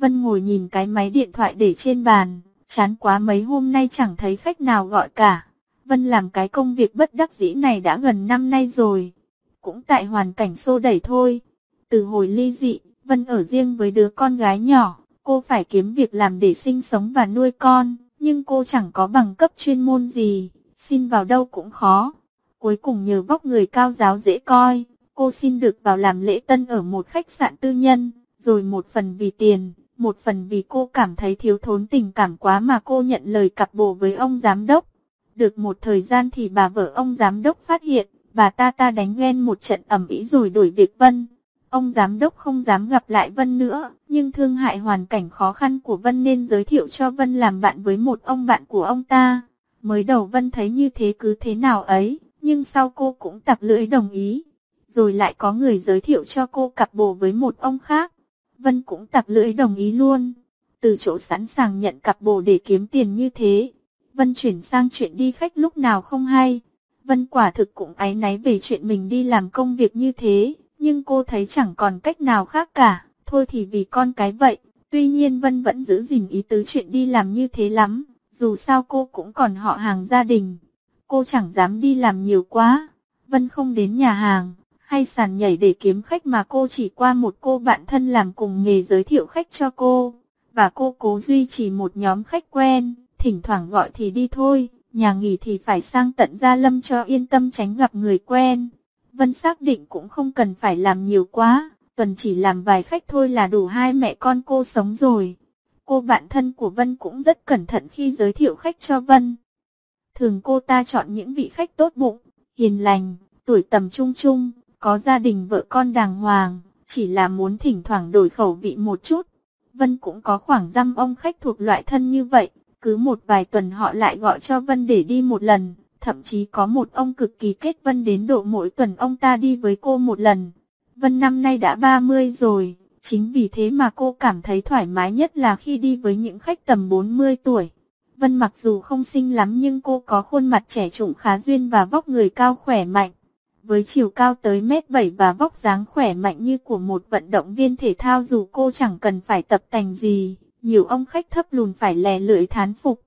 Vân ngồi nhìn cái máy điện thoại để trên bàn, chán quá mấy hôm nay chẳng thấy khách nào gọi cả. Vân làm cái công việc bất đắc dĩ này đã gần năm nay rồi. Cũng tại hoàn cảnh xô đẩy thôi. Từ hồi ly dị, Vân ở riêng với đứa con gái nhỏ. Cô phải kiếm việc làm để sinh sống và nuôi con. Nhưng cô chẳng có bằng cấp chuyên môn gì. Xin vào đâu cũng khó. Cuối cùng nhờ vóc người cao giáo dễ coi. Cô xin được vào làm lễ tân ở một khách sạn tư nhân. Rồi một phần vì tiền, một phần vì cô cảm thấy thiếu thốn tình cảm quá mà cô nhận lời cặp bồ với ông giám đốc. Được một thời gian thì bà vợ ông giám đốc phát hiện, bà ta ta đánh ghen một trận ẩm ý rồi đuổi việc Vân. Ông giám đốc không dám gặp lại Vân nữa, nhưng thương hại hoàn cảnh khó khăn của Vân nên giới thiệu cho Vân làm bạn với một ông bạn của ông ta. Mới đầu Vân thấy như thế cứ thế nào ấy, nhưng sau cô cũng tặc lưỡi đồng ý. Rồi lại có người giới thiệu cho cô cặp bồ với một ông khác. Vân cũng tặc lưỡi đồng ý luôn. Từ chỗ sẵn sàng nhận cặp bồ để kiếm tiền như thế, Vân chuyển sang chuyện đi khách lúc nào không hay. Vân quả thực cũng áy náy về chuyện mình đi làm công việc như thế, nhưng cô thấy chẳng còn cách nào khác cả, thôi thì vì con cái vậy. Tuy nhiên Vân vẫn giữ gìn ý tứ chuyện đi làm như thế lắm, dù sao cô cũng còn họ hàng gia đình. Cô chẳng dám đi làm nhiều quá. Vân không đến nhà hàng, hay sàn nhảy để kiếm khách mà cô chỉ qua một cô bạn thân làm cùng nghề giới thiệu khách cho cô. Và cô cố duy trì một nhóm khách quen, thỉnh thoảng gọi thì đi thôi, nhà nghỉ thì phải sang tận Gia Lâm cho yên tâm tránh gặp người quen. Vân xác định cũng không cần phải làm nhiều quá, tuần chỉ làm vài khách thôi là đủ hai mẹ con cô sống rồi. Cô bạn thân của Vân cũng rất cẩn thận khi giới thiệu khách cho Vân. Thường cô ta chọn những vị khách tốt bụng, hiền lành, tuổi tầm trung trung, có gia đình vợ con đàng hoàng, chỉ là muốn thỉnh thoảng đổi khẩu vị một chút. Vân cũng có khoảng dăm ông khách thuộc loại thân như vậy, cứ một vài tuần họ lại gọi cho Vân để đi một lần, thậm chí có một ông cực kỳ kết Vân đến độ mỗi tuần ông ta đi với cô một lần. Vân năm nay đã 30 rồi, chính vì thế mà cô cảm thấy thoải mái nhất là khi đi với những khách tầm 40 tuổi. Vân mặc dù không xinh lắm nhưng cô có khuôn mặt trẻ trung khá duyên và vóc người cao khỏe mạnh. Với chiều cao tới mét 7 và vóc dáng khỏe mạnh như của một vận động viên thể thao dù cô chẳng cần phải tập tành gì, nhiều ông khách thấp lùn phải lè lưỡi thán phục.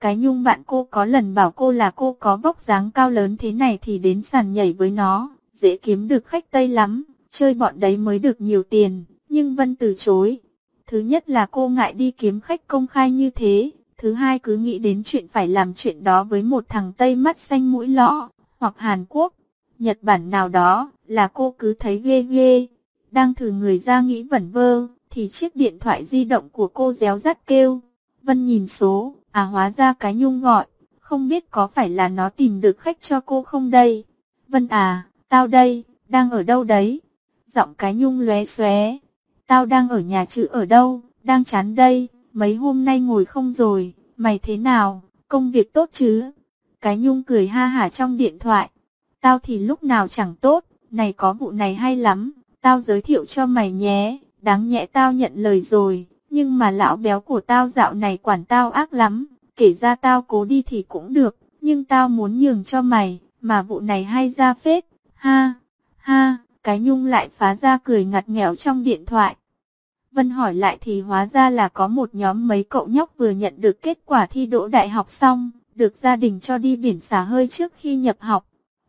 Cái nhung bạn cô có lần bảo cô là cô có vóc dáng cao lớn thế này thì đến sàn nhảy với nó, dễ kiếm được khách Tây lắm, chơi bọn đấy mới được nhiều tiền, nhưng Vân từ chối. Thứ nhất là cô ngại đi kiếm khách công khai như thế, thứ hai cứ nghĩ đến chuyện phải làm chuyện đó với một thằng Tây mắt xanh mũi lõ, hoặc Hàn Quốc, Nhật Bản nào đó, là cô cứ thấy ghê ghê. Đang thử người ra nghĩ vẩn vơ, thì chiếc điện thoại di động của cô réo rắt kêu. Vân nhìn số, à hóa ra cái nhung gọi, không biết có phải là nó tìm được khách cho cô không đây. Vân à, tao đây, đang ở đâu đấy? Giọng cái nhung lóe xóe. Tao đang ở nhà chữ ở đâu, đang chán đây, mấy hôm nay ngồi không rồi, mày thế nào, công việc tốt chứ? Cái nhung cười ha hả trong điện thoại. Tao thì lúc nào chẳng tốt, này có vụ này hay lắm, tao giới thiệu cho mày nhé. Đáng nhẹ tao nhận lời rồi, nhưng mà lão béo của tao dạo này quản tao ác lắm, kể ra tao cố đi thì cũng được, nhưng tao muốn nhường cho mày, mà vụ này hay ra phết, ha, ha, cái nhung lại phá ra cười ngặt nghèo trong điện thoại. Vân hỏi lại thì hóa ra là có một nhóm mấy cậu nhóc vừa nhận được kết quả thi đỗ đại học xong, được gia đình cho đi biển xả hơi trước khi nhập học.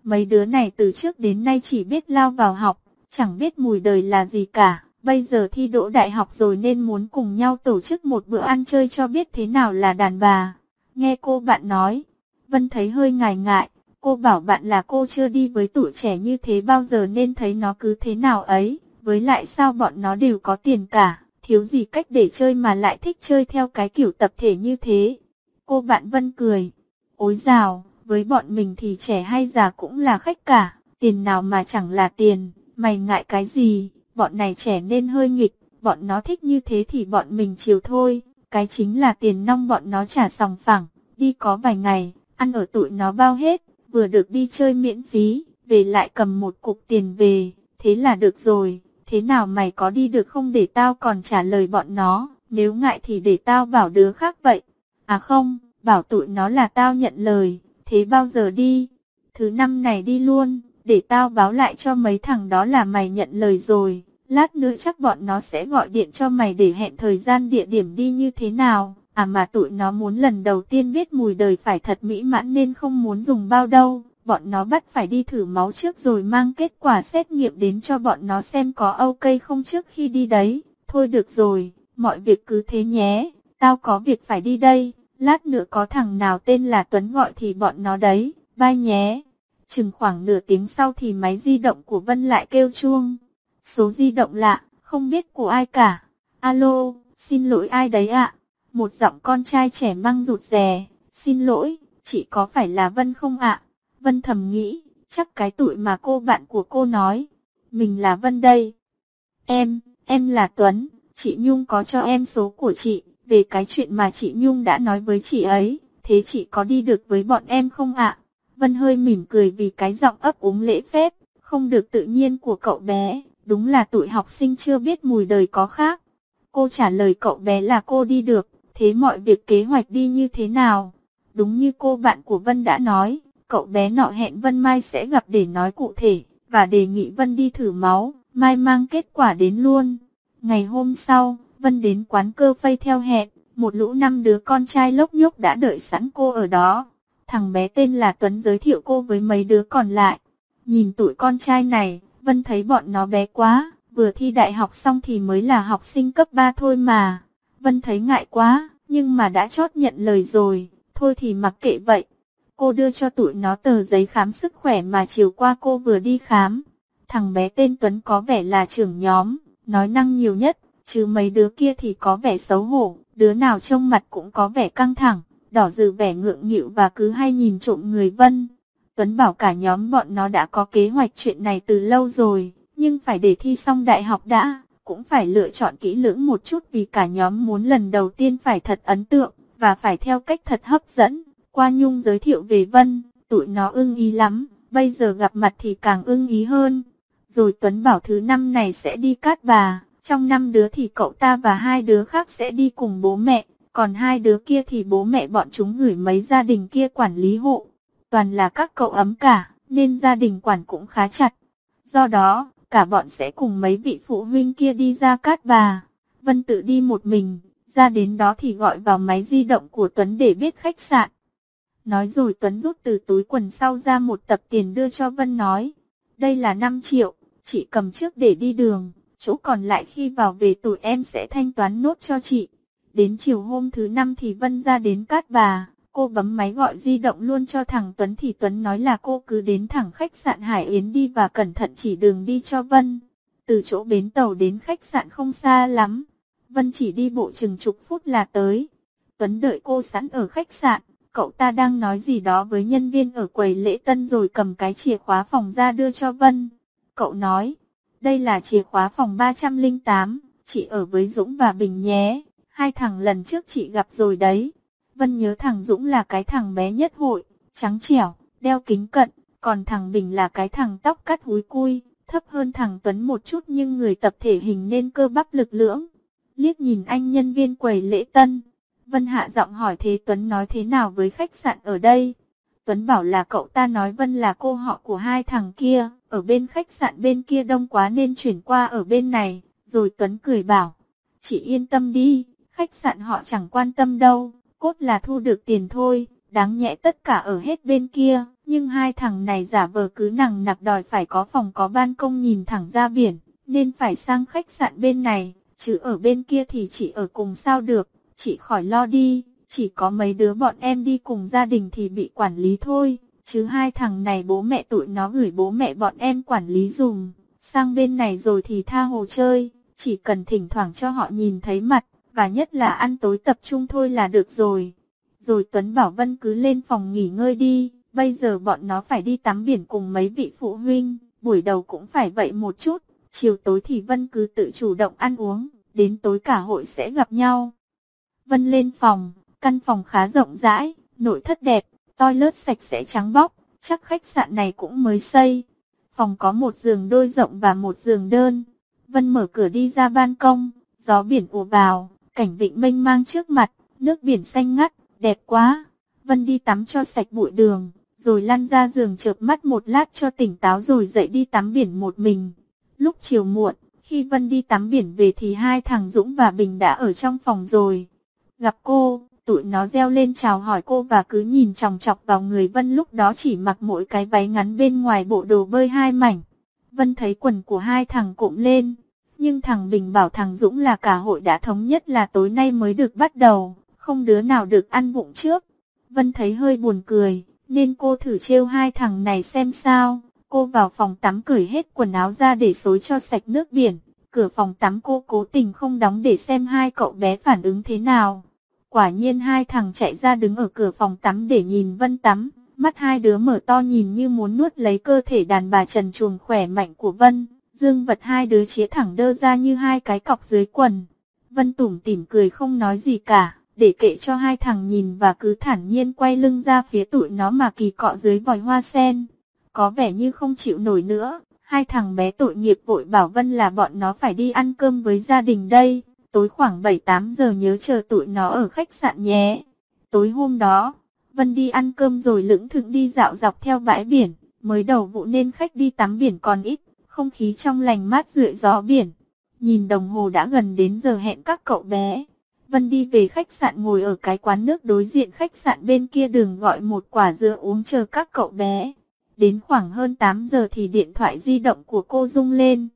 Mấy đứa này từ trước đến nay chỉ biết lao vào học, chẳng biết mùi đời là gì cả. Bây giờ thi đỗ đại học rồi nên muốn cùng nhau tổ chức một bữa ăn chơi cho biết thế nào là đàn bà. Nghe cô bạn nói, Vân thấy hơi ngại ngại. Cô bảo bạn là cô chưa đi với tuổi trẻ như thế bao giờ nên thấy nó cứ thế nào ấy. Với lại sao bọn nó đều có tiền cả, thiếu gì cách để chơi mà lại thích chơi theo cái kiểu tập thể như thế. Cô bạn Vân cười, ối rào, với bọn mình thì trẻ hay già cũng là khách cả, tiền nào mà chẳng là tiền, mày ngại cái gì? bọn này trẻ nên hơi nghịch, bọn nó thích như thế thì bọn mình chiều thôi, cái chính là tiền nong bọn nó trả sòng phẳng, đi có vài ngày, ăn ở tụi nó bao hết, vừa được đi chơi miễn phí, về lại cầm một cục tiền về, thế là được rồi, thế nào mày có đi được không để tao còn trả lời bọn nó, nếu ngại thì để tao bảo đứa khác vậy, à không, bảo tụi nó là tao nhận lời, thế bao giờ đi, thứ năm này đi luôn, để tao báo lại cho mấy thằng đó là mày nhận lời rồi lát nữa chắc bọn nó sẽ gọi điện cho mày để hẹn thời gian địa điểm đi như thế nào. À mà tụi nó muốn lần đầu tiên biết mùi đời phải thật mỹ mãn nên không muốn dùng bao đâu. Bọn nó bắt phải đi thử máu trước rồi mang kết quả xét nghiệm đến cho bọn nó xem có ok không trước khi đi đấy. Thôi được rồi, mọi việc cứ thế nhé, tao có việc phải đi đây. Lát nữa có thằng nào tên là Tuấn gọi thì bọn nó đấy, bay nhé. Chừng khoảng nửa tiếng sau thì máy di động của Vân lại kêu chuông. Số di động lạ, không biết của ai cả. Alo, xin lỗi ai đấy ạ? Một giọng con trai trẻ măng rụt rè. Xin lỗi, chị có phải là Vân không ạ? Vân thầm nghĩ, chắc cái tụi mà cô bạn của cô nói. Mình là Vân đây. Em, em là Tuấn, chị Nhung có cho em số của chị, về cái chuyện mà chị Nhung đã nói với chị ấy. Thế chị có đi được với bọn em không ạ? Vân hơi mỉm cười vì cái giọng ấp úng lễ phép, không được tự nhiên của cậu bé. Đúng là tụi học sinh chưa biết mùi đời có khác. Cô trả lời cậu bé là cô đi được, thế mọi việc kế hoạch đi như thế nào? Đúng như cô bạn của Vân đã nói, cậu bé nọ hẹn Vân Mai sẽ gặp để nói cụ thể, và đề nghị Vân đi thử máu, Mai mang kết quả đến luôn. Ngày hôm sau, Vân đến quán cơ phây theo hẹn, một lũ năm đứa con trai lốc nhúc đã đợi sẵn cô ở đó. Thằng bé tên là Tuấn giới thiệu cô với mấy đứa còn lại. Nhìn tụi con trai này, Vân thấy bọn nó bé quá, vừa thi đại học xong thì mới là học sinh cấp 3 thôi mà. Vân thấy ngại quá, nhưng mà đã chót nhận lời rồi, thôi thì mặc kệ vậy. Cô đưa cho tụi nó tờ giấy khám sức khỏe mà chiều qua cô vừa đi khám. Thằng bé tên Tuấn có vẻ là trưởng nhóm, nói năng nhiều nhất, chứ mấy đứa kia thì có vẻ xấu hổ, đứa nào trông mặt cũng có vẻ căng thẳng, đỏ dừ vẻ ngượng nghịu và cứ hay nhìn trộm người Vân. Tuấn bảo cả nhóm bọn nó đã có kế hoạch chuyện này từ lâu rồi, nhưng phải để thi xong đại học đã, cũng phải lựa chọn kỹ lưỡng một chút vì cả nhóm muốn lần đầu tiên phải thật ấn tượng, và phải theo cách thật hấp dẫn. Qua Nhung giới thiệu về Vân, tụi nó ưng ý lắm, bây giờ gặp mặt thì càng ưng ý hơn. Rồi Tuấn bảo thứ năm này sẽ đi cát bà, trong năm đứa thì cậu ta và hai đứa khác sẽ đi cùng bố mẹ, còn hai đứa kia thì bố mẹ bọn chúng gửi mấy gia đình kia quản lý hộ toàn là các cậu ấm cả, nên gia đình quản cũng khá chặt. Do đó, cả bọn sẽ cùng mấy vị phụ huynh kia đi ra cát bà. Vân tự đi một mình, ra đến đó thì gọi vào máy di động của Tuấn để biết khách sạn. Nói rồi Tuấn rút từ túi quần sau ra một tập tiền đưa cho Vân nói. Đây là 5 triệu, chị cầm trước để đi đường, chỗ còn lại khi vào về tụi em sẽ thanh toán nốt cho chị. Đến chiều hôm thứ năm thì Vân ra đến cát bà, Cô bấm máy gọi di động luôn cho thằng Tuấn thì Tuấn nói là cô cứ đến thẳng khách sạn Hải Yến đi và cẩn thận chỉ đường đi cho Vân. Từ chỗ bến tàu đến khách sạn không xa lắm. Vân chỉ đi bộ chừng chục phút là tới. Tuấn đợi cô sẵn ở khách sạn. Cậu ta đang nói gì đó với nhân viên ở quầy lễ tân rồi cầm cái chìa khóa phòng ra đưa cho Vân. Cậu nói, đây là chìa khóa phòng 308, chị ở với Dũng và Bình nhé. Hai thằng lần trước chị gặp rồi đấy. Vân nhớ thằng Dũng là cái thằng bé nhất hội, trắng trẻo, đeo kính cận, còn thằng Bình là cái thằng tóc cắt húi cui, thấp hơn thằng Tuấn một chút nhưng người tập thể hình nên cơ bắp lực lưỡng. Liếc nhìn anh nhân viên quầy lễ tân, Vân hạ giọng hỏi thế Tuấn nói thế nào với khách sạn ở đây. Tuấn bảo là cậu ta nói Vân là cô họ của hai thằng kia, ở bên khách sạn bên kia đông quá nên chuyển qua ở bên này, rồi Tuấn cười bảo, chị yên tâm đi, khách sạn họ chẳng quan tâm đâu, cốt là thu được tiền thôi, đáng nhẽ tất cả ở hết bên kia, nhưng hai thằng này giả vờ cứ nằng nặc đòi phải có phòng có ban công nhìn thẳng ra biển, nên phải sang khách sạn bên này, chứ ở bên kia thì chỉ ở cùng sao được, chị khỏi lo đi, chỉ có mấy đứa bọn em đi cùng gia đình thì bị quản lý thôi, chứ hai thằng này bố mẹ tụi nó gửi bố mẹ bọn em quản lý dùng. sang bên này rồi thì tha hồ chơi, chỉ cần thỉnh thoảng cho họ nhìn thấy mặt, và nhất là ăn tối tập trung thôi là được rồi. Rồi Tuấn Bảo Vân cứ lên phòng nghỉ ngơi đi, bây giờ bọn nó phải đi tắm biển cùng mấy vị phụ huynh, buổi đầu cũng phải vậy một chút, chiều tối thì Vân cứ tự chủ động ăn uống, đến tối cả hội sẽ gặp nhau. Vân lên phòng, căn phòng khá rộng rãi, nội thất đẹp, toilet sạch sẽ trắng bóc, chắc khách sạn này cũng mới xây. Phòng có một giường đôi rộng và một giường đơn. Vân mở cửa đi ra ban công, gió biển ùa vào, cảnh vịnh mênh mang trước mặt, nước biển xanh ngắt, đẹp quá. Vân đi tắm cho sạch bụi đường, rồi lăn ra giường chợp mắt một lát cho tỉnh táo rồi dậy đi tắm biển một mình. Lúc chiều muộn, Khi Vân đi tắm biển về thì hai thằng Dũng và Bình đã ở trong phòng rồi. Gặp cô, tụi nó reo lên chào hỏi cô và cứ nhìn chòng chọc vào người Vân lúc đó chỉ mặc mỗi cái váy ngắn bên ngoài bộ đồ bơi hai mảnh. Vân thấy quần của hai thằng cụm lên, nhưng thằng Bình bảo thằng Dũng là cả hội đã thống nhất là tối nay mới được bắt đầu, không đứa nào được ăn bụng trước. Vân thấy hơi buồn cười, nên cô thử trêu hai thằng này xem sao. Cô vào phòng tắm cởi hết quần áo ra để xối cho sạch nước biển. Cửa phòng tắm cô cố tình không đóng để xem hai cậu bé phản ứng thế nào. Quả nhiên hai thằng chạy ra đứng ở cửa phòng tắm để nhìn Vân tắm. Mắt hai đứa mở to nhìn như muốn nuốt lấy cơ thể đàn bà trần truồng khỏe mạnh của Vân. Dương vật hai đứa chĩa thẳng đơ ra như hai cái cọc dưới quần. Vân tủm tỉm cười không nói gì cả, để kệ cho hai thằng nhìn và cứ thản nhiên quay lưng ra phía tụi nó mà kỳ cọ dưới vòi hoa sen. Có vẻ như không chịu nổi nữa, hai thằng bé tội nghiệp vội bảo Vân là bọn nó phải đi ăn cơm với gia đình đây. Tối khoảng 7-8 giờ nhớ chờ tụi nó ở khách sạn nhé. Tối hôm đó, Vân đi ăn cơm rồi lững thững đi dạo dọc theo bãi biển. Mới đầu vụ nên khách đi tắm biển còn ít, không khí trong lành mát rượi gió biển. Nhìn đồng hồ đã gần đến giờ hẹn các cậu bé. Vân đi về khách sạn ngồi ở cái quán nước đối diện khách sạn bên kia đường gọi một quả dưa uống chờ các cậu bé. Đến khoảng hơn 8 giờ thì điện thoại di động của cô rung lên.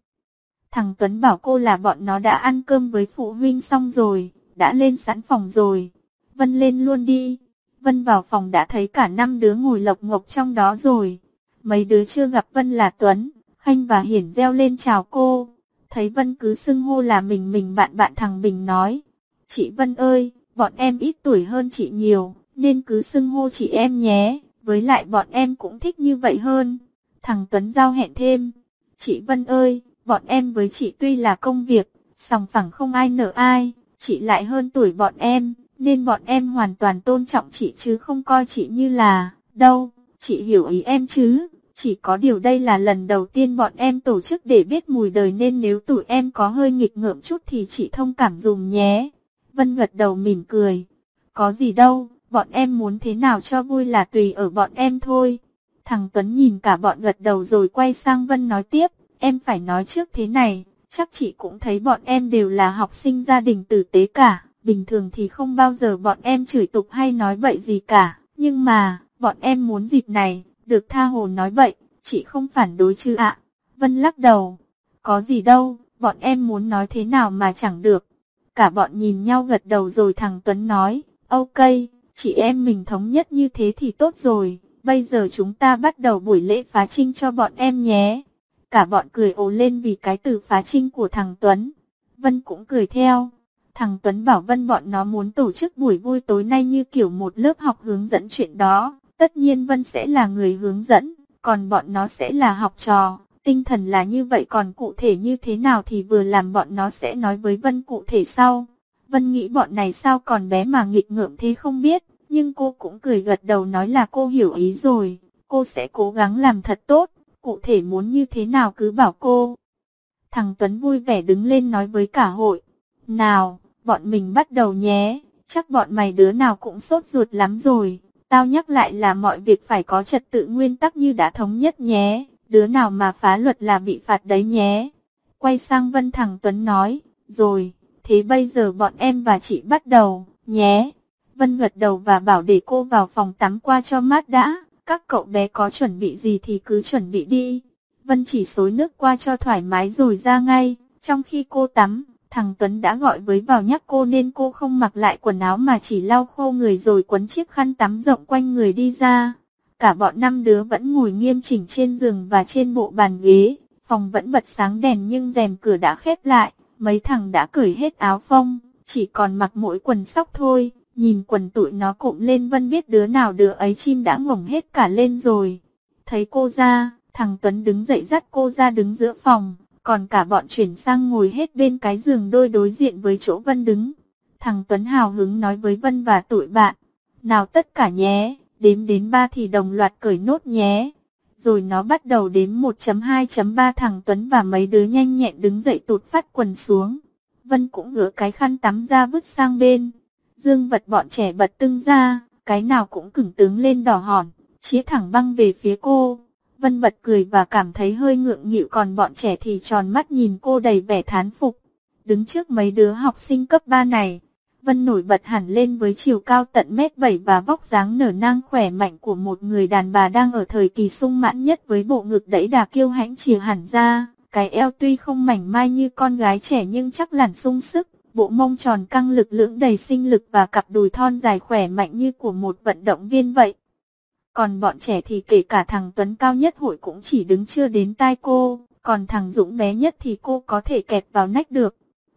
Thằng Tuấn bảo cô là bọn nó đã ăn cơm với phụ huynh xong rồi, đã lên sẵn phòng rồi. Vân lên luôn đi. Vân vào phòng đã thấy cả năm đứa ngồi lộc ngộc trong đó rồi. Mấy đứa chưa gặp Vân là Tuấn, Khanh và Hiển reo lên chào cô. Thấy Vân cứ xưng hô là mình mình bạn bạn thằng Bình nói. Chị Vân ơi, bọn em ít tuổi hơn chị nhiều, nên cứ xưng hô chị em nhé. Với lại bọn em cũng thích như vậy hơn. Thằng Tuấn giao hẹn thêm. Chị Vân ơi, bọn em với chị tuy là công việc, sòng phẳng không ai nợ ai, chị lại hơn tuổi bọn em, nên bọn em hoàn toàn tôn trọng chị chứ không coi chị như là, đâu, chị hiểu ý em chứ. Chỉ có điều đây là lần đầu tiên bọn em tổ chức để biết mùi đời nên nếu tụi em có hơi nghịch ngợm chút thì chị thông cảm dùm nhé. Vân gật đầu mỉm cười. Có gì đâu, bọn em muốn thế nào cho vui là tùy ở bọn em thôi. Thằng Tuấn nhìn cả bọn gật đầu rồi quay sang Vân nói tiếp, em phải nói trước thế này, chắc chị cũng thấy bọn em đều là học sinh gia đình tử tế cả, bình thường thì không bao giờ bọn em chửi tục hay nói bậy gì cả, nhưng mà, bọn em muốn dịp này, được tha hồ nói bậy, chị không phản đối chứ ạ. Vân lắc đầu, có gì đâu, bọn em muốn nói thế nào mà chẳng được. Cả bọn nhìn nhau gật đầu rồi thằng Tuấn nói, ok, chị em mình thống nhất như thế thì tốt rồi, bây giờ chúng ta bắt đầu buổi lễ phá trinh cho bọn em nhé. Cả bọn cười ồ lên vì cái từ phá trinh của thằng Tuấn. Vân cũng cười theo. Thằng Tuấn bảo Vân bọn nó muốn tổ chức buổi vui tối nay như kiểu một lớp học hướng dẫn chuyện đó. Tất nhiên Vân sẽ là người hướng dẫn, còn bọn nó sẽ là học trò. Tinh thần là như vậy còn cụ thể như thế nào thì vừa làm bọn nó sẽ nói với Vân cụ thể sau. Vân nghĩ bọn này sao còn bé mà nghịch ngợm thế không biết, nhưng cô cũng cười gật đầu nói là cô hiểu ý rồi, cô sẽ cố gắng làm thật tốt, cụ thể muốn như thế nào cứ bảo cô. Thằng Tuấn vui vẻ đứng lên nói với cả hội, nào, bọn mình bắt đầu nhé, chắc bọn mày đứa nào cũng sốt ruột lắm rồi, tao nhắc lại là mọi việc phải có trật tự nguyên tắc như đã thống nhất nhé, đứa nào mà phá luật là bị phạt đấy nhé. Quay sang Vân thằng Tuấn nói, rồi, thế bây giờ bọn em và chị bắt đầu, nhé. Vân gật đầu và bảo để cô vào phòng tắm qua cho mát đã, các cậu bé có chuẩn bị gì thì cứ chuẩn bị đi. Vân chỉ xối nước qua cho thoải mái rồi ra ngay, trong khi cô tắm, thằng Tuấn đã gọi với vào nhắc cô nên cô không mặc lại quần áo mà chỉ lau khô người rồi quấn chiếc khăn tắm rộng quanh người đi ra. Cả bọn năm đứa vẫn ngồi nghiêm chỉnh trên giường và trên bộ bàn ghế, phòng vẫn bật sáng đèn nhưng rèm cửa đã khép lại, mấy thằng đã cởi hết áo phông, chỉ còn mặc mỗi quần sóc thôi. Nhìn quần tụi nó cụm lên Vân biết đứa nào đứa ấy chim đã ngổng hết cả lên rồi. Thấy cô ra, thằng Tuấn đứng dậy dắt cô ra đứng giữa phòng, còn cả bọn chuyển sang ngồi hết bên cái giường đôi đối diện với chỗ Vân đứng. Thằng Tuấn hào hứng nói với Vân và tụi bạn, nào tất cả nhé, đếm đến ba thì đồng loạt cởi nốt nhé. Rồi nó bắt đầu đếm 1.2.3 thằng Tuấn và mấy đứa nhanh nhẹn đứng dậy tụt phát quần xuống. Vân cũng ngửa cái khăn tắm ra vứt sang bên. Dương vật bọn trẻ bật tưng ra, cái nào cũng cứng tướng lên đỏ hòn, chĩa thẳng băng về phía cô. Vân bật cười và cảm thấy hơi ngượng nghịu còn bọn trẻ thì tròn mắt nhìn cô đầy vẻ thán phục. Đứng trước mấy đứa học sinh cấp 3 này, Vân nổi bật hẳn lên với chiều cao tận mét 7 và vóc dáng nở nang khỏe mạnh của một người đàn bà đang ở thời kỳ sung mãn nhất với bộ ngực đẫy đà kiêu hãnh chìa hẳn ra. Cái eo tuy không mảnh mai như con gái trẻ nhưng chắc lẳn sung sức, bộ mông tròn căng lực lưỡng đầy sinh lực và cặp đùi thon dài khỏe mạnh như của một vận động viên vậy. Còn bọn trẻ thì kể cả thằng Tuấn cao nhất hội cũng chỉ đứng chưa đến tai cô, còn thằng Dũng bé nhất thì cô có thể kẹp vào nách được.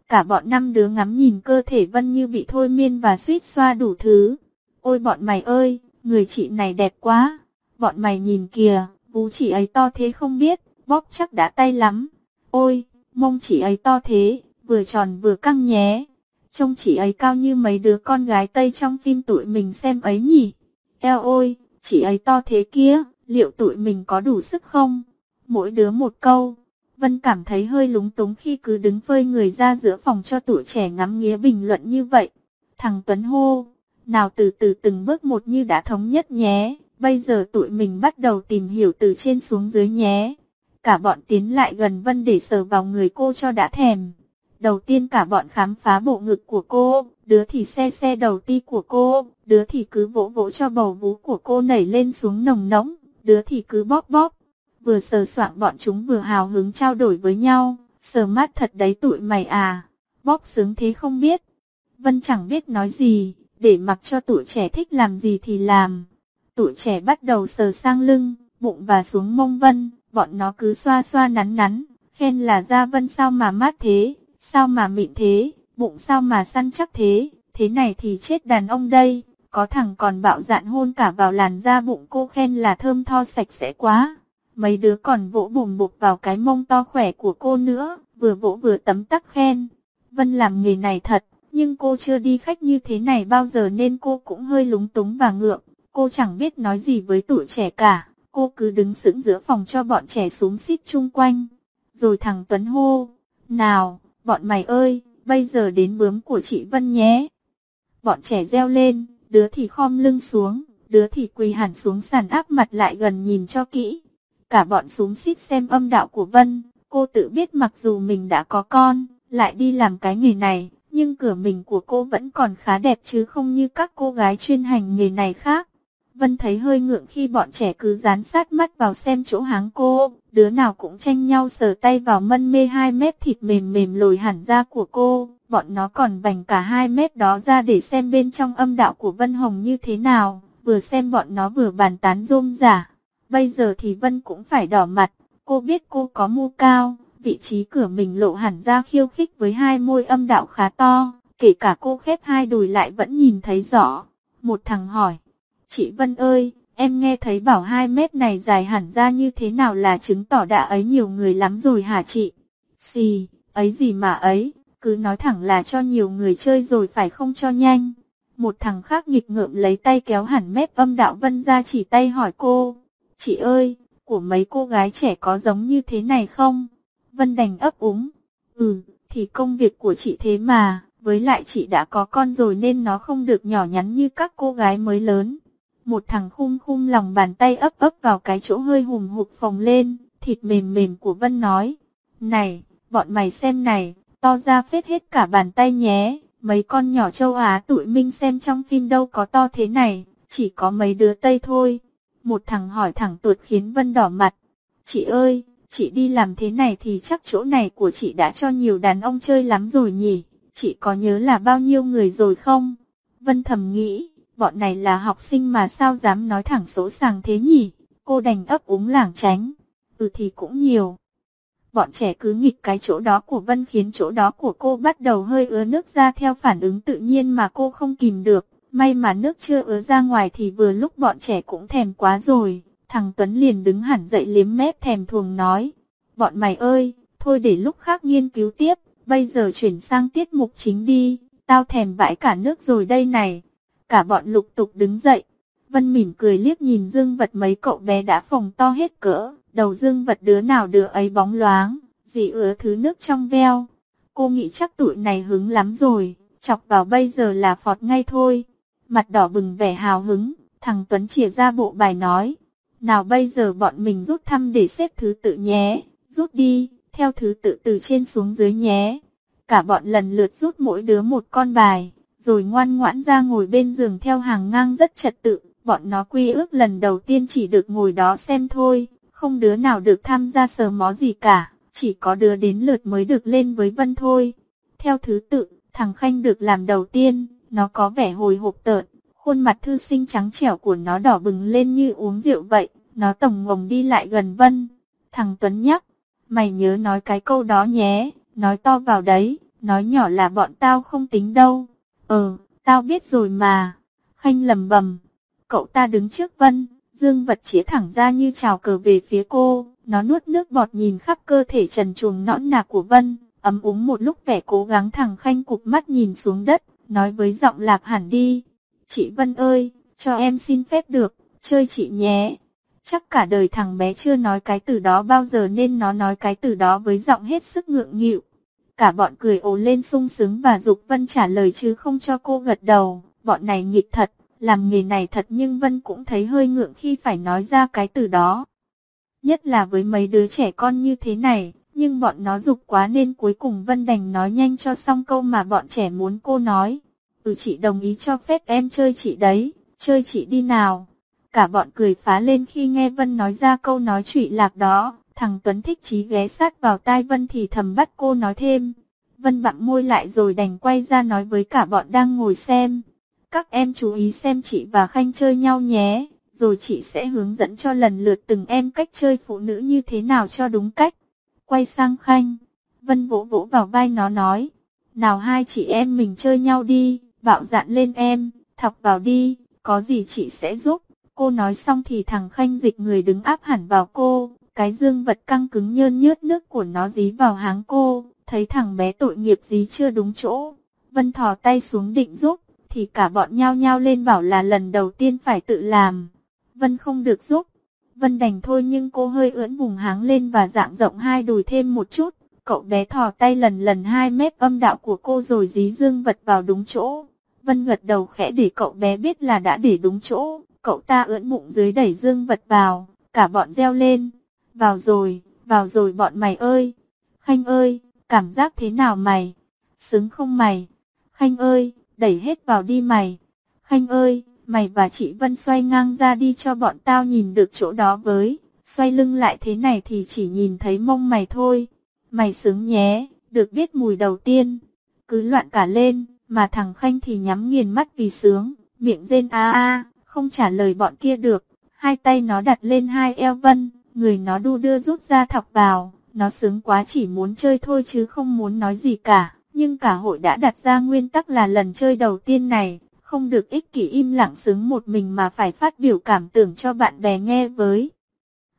Cả bọn năm đứa ngắm nhìn cơ thể Vân như bị thôi miên và suýt xoa đủ thứ. Ôi bọn mày ơi, người chị này đẹp quá. Bọn mày nhìn kìa, vú chị ấy to thế không biết, bóp chắc đã tay lắm. Ôi, mông chị ấy to thế, vừa tròn vừa căng nhé. Trông chị ấy cao như mấy đứa con gái Tây trong phim tụi mình xem ấy nhỉ. Eo ôi, chị ấy to thế kia, liệu tụi mình có đủ sức không? Mỗi đứa một câu. Vân cảm thấy hơi lúng túng khi cứ đứng phơi người ra giữa phòng cho tụi trẻ ngắm nghía bình luận như vậy. Thằng Tuấn hô, nào từ từ từng bước một như đã thống nhất nhé, bây giờ tụi mình bắt đầu tìm hiểu từ trên xuống dưới nhé. Cả bọn tiến lại gần Vân để sờ vào người cô cho đã thèm. Đầu tiên cả bọn khám phá bộ ngực của cô, đứa thì xe xe đầu ti của cô, đứa thì cứ vỗ vỗ cho bầu vú của cô nảy lên xuống nồng nóng, đứa thì cứ bóp bóp. Vừa sờ soạng bọn chúng vừa hào hứng trao đổi với nhau, sờ mát thật đấy tụi mày à, bóp sướng thế không biết. Vân chẳng biết nói gì, để mặc cho tụi trẻ thích làm gì thì làm. Tụi trẻ bắt đầu sờ sang lưng, bụng và xuống mông Vân, bọn nó cứ xoa xoa nắn nắn, khen là da Vân sao mà mát thế, sao mà mịn thế, bụng sao mà săn chắc thế, thế này thì chết đàn ông đây. Có thằng còn bạo dạn hôn cả vào làn da bụng cô khen là thơm tho sạch sẽ quá. Mấy đứa còn vỗ bùm bụp vào cái mông to khỏe của cô nữa, vừa vỗ vừa tấm tắc khen. Vân làm nghề này thật, nhưng cô chưa đi khách như thế này bao giờ nên cô cũng hơi lúng túng và ngượng. Cô chẳng biết nói gì với tuổi trẻ cả, cô cứ đứng sững giữa phòng cho bọn trẻ xuống xít chung quanh. Rồi thằng Tuấn hô, nào, bọn mày ơi, bây giờ đến bướm của chị Vân nhé. Bọn trẻ reo lên, đứa thì khom lưng xuống, đứa thì quỳ hẳn xuống sàn áp mặt lại gần nhìn cho kỹ. Cả bọn súng xít xem âm đạo của Vân, cô tự biết mặc dù mình đã có con, lại đi làm cái nghề này, nhưng cửa mình của cô vẫn còn khá đẹp chứ không như các cô gái chuyên hành nghề này khác. Vân thấy hơi ngượng khi bọn trẻ cứ dán sát mắt vào xem chỗ háng cô, đứa nào cũng tranh nhau sờ tay vào mân mê hai mép thịt mềm mềm lồi hẳn ra của cô, bọn nó còn vành cả hai mép đó ra để xem bên trong âm đạo của Vân Hồng như thế nào, vừa xem bọn nó vừa bàn tán rôm giả. Bây giờ thì Vân cũng phải đỏ mặt, cô biết cô có mu cao, vị trí cửa mình lộ hẳn ra khiêu khích với hai môi âm đạo khá to, kể cả cô khép hai đùi lại vẫn nhìn thấy rõ. Một thằng hỏi, chị Vân ơi, em nghe thấy bảo hai mét này dài hẳn ra như thế nào là chứng tỏ đã ấy nhiều người lắm rồi hả chị? Xì, ấy gì mà ấy, cứ nói thẳng là cho nhiều người chơi rồi phải không cho nhanh. Một thằng khác nghịch ngợm lấy tay kéo hẳn mép âm đạo Vân ra chỉ tay hỏi cô, Chị ơi, của mấy cô gái trẻ có giống như thế này không? Vân đành ấp úng. Ừ, thì công việc của chị thế mà, với lại chị đã có con rồi nên nó không được nhỏ nhắn như các cô gái mới lớn. Một thằng khum khum lòng bàn tay ấp ấp vào cái chỗ hơi hùm hụt phồng lên, thịt mềm mềm của Vân nói. Này, bọn mày xem này, to ra phết hết cả bàn tay nhé, mấy con nhỏ châu Á tụi minh xem trong phim đâu có to thế này, chỉ có mấy đứa Tây thôi. Một thằng hỏi thẳng tuột khiến Vân đỏ mặt. Chị ơi, chị đi làm thế này thì chắc chỗ này của chị đã cho nhiều đàn ông chơi lắm rồi nhỉ? Chị có nhớ là bao nhiêu người rồi không? Vân thầm nghĩ, bọn này là học sinh mà sao dám nói thẳng số sàng thế nhỉ? Cô đành ấp úng lảng tránh. Ừ thì cũng nhiều. Bọn trẻ cứ nghịch cái chỗ đó của Vân khiến chỗ đó của cô bắt đầu hơi ứa nước ra theo phản ứng tự nhiên mà cô không kìm được. May mà nước chưa ứa ra ngoài thì vừa lúc bọn trẻ cũng thèm quá rồi. Thằng Tuấn liền đứng hẳn dậy liếm mép thèm thuồng nói. Bọn mày ơi, thôi để lúc khác nghiên cứu tiếp, bây giờ chuyển sang tiết mục chính đi. Tao thèm vãi cả nước rồi đây này. Cả bọn lục tục đứng dậy. Vân mỉm cười liếc nhìn dương vật mấy cậu bé đã phồng to hết cỡ. Đầu dương vật đứa nào đứa ấy bóng loáng, dị ứa thứ nước trong veo. Cô nghĩ chắc tụi này hứng lắm rồi, chọc vào bây giờ là phọt ngay thôi. Mặt đỏ bừng vẻ hào hứng, thằng Tuấn chìa ra bộ bài nói. Nào bây giờ bọn mình rút thăm để xếp thứ tự nhé, rút đi, theo thứ tự từ trên xuống dưới nhé. Cả bọn lần lượt rút mỗi đứa một con bài, rồi ngoan ngoãn ra ngồi bên giường theo hàng ngang rất trật tự. Bọn nó quy ước lần đầu tiên chỉ được ngồi đó xem thôi, không đứa nào được tham gia sờ mó gì cả, chỉ có đứa đến lượt mới được lên với Vân thôi. Theo thứ tự, thằng Khanh được làm đầu tiên, nó có vẻ hồi hộp tợn, khuôn mặt thư sinh trắng trẻo của nó đỏ bừng lên như uống rượu vậy, nó tổng ngồng đi lại gần Vân. Thằng Tuấn nhắc, mày nhớ nói cái câu đó nhé, nói to vào đấy, nói nhỏ là bọn tao không tính đâu ờ tao biết rồi mà. Khanh lầm bầm, cậu ta đứng trước Vân, dương vật chĩa thẳng ra như chào cờ về phía cô, nó nuốt nước bọt nhìn khắp cơ thể trần truồng nõn nà của Vân, ấm úng một lúc vẻ cố gắng thẳng Khanh cục mắt nhìn xuống đất, nói với giọng lạc hẳn đi. Chị Vân ơi, cho em xin phép được, chơi chị nhé. Chắc cả đời thằng bé chưa nói cái từ đó bao giờ nên nó nói cái từ đó với giọng hết sức ngượng nghịu. Cả bọn cười ồ lên sung sướng và dục Vân trả lời chứ không cho cô gật đầu. Bọn này nghịch thật, làm nghề này thật nhưng Vân cũng thấy hơi ngượng khi phải nói ra cái từ đó. Nhất là với mấy đứa trẻ con như thế này, nhưng bọn nó dục quá nên cuối cùng Vân đành nói nhanh cho xong câu mà bọn trẻ muốn cô nói. Ừ chị đồng ý cho phép em chơi chị đấy, chơi chị đi nào. Cả bọn cười phá lên khi nghe Vân nói ra câu nói trụy lạc đó. Thằng Tuấn thích chí ghé sát vào tai Vân thì thầm bắt cô nói thêm. Vân bặm môi lại rồi đành quay ra nói với cả bọn đang ngồi xem. Các em chú ý xem chị và Khanh chơi nhau nhé, rồi chị sẽ hướng dẫn cho lần lượt từng em cách chơi phụ nữ như thế nào cho đúng cách. Quay sang Khanh, Vân vỗ vỗ vào vai nó nói, nào hai chị em mình chơi nhau đi, bạo dạn lên em, thọc vào đi, có gì chị sẽ giúp. Cô nói xong thì thằng Khanh dịch người đứng áp hẳn vào cô, cái dương vật căng cứng nhơn nhớt nước của nó dí vào háng cô, thấy thằng bé tội nghiệp dí chưa đúng chỗ. Vân thò tay xuống định giúp, thì cả bọn nhao nhao lên bảo là lần đầu tiên phải tự làm. Vân không được giúp. Vân đành thôi nhưng cô hơi ưỡn vùng háng lên và dạng rộng hai đùi thêm một chút. Cậu bé thò tay lần lần hai mép âm đạo của cô rồi dí dương vật vào đúng chỗ. Vân gật đầu khẽ để cậu bé biết là đã để đúng chỗ. Cậu ta ưỡn bụng dưới đẩy dương vật vào. Cả bọn reo lên. Vào rồi, vào rồi bọn mày ơi. Khanh ơi, cảm giác thế nào mày? Sướng không mày? Khanh ơi, đẩy hết vào đi mày. Khanh ơi, mày và chị Vân xoay ngang ra đi cho bọn tao nhìn được chỗ đó với. Xoay lưng lại thế này thì chỉ nhìn thấy mông mày thôi. Mày sướng nhé, được biết mùi đầu tiên. Cứ loạn cả lên, mà thằng Khanh thì nhắm nghiền mắt vì sướng, miệng rên a a, không trả lời bọn kia được. Hai tay nó đặt lên hai eo Vân, người nó đu đưa rút ra thọc vào. Nó sướng quá chỉ muốn chơi thôi chứ không muốn nói gì cả. Nhưng cả hội đã đặt ra nguyên tắc là lần chơi đầu tiên này, không được ích kỷ im lặng sướng một mình mà phải phát biểu cảm tưởng cho bạn bè nghe với.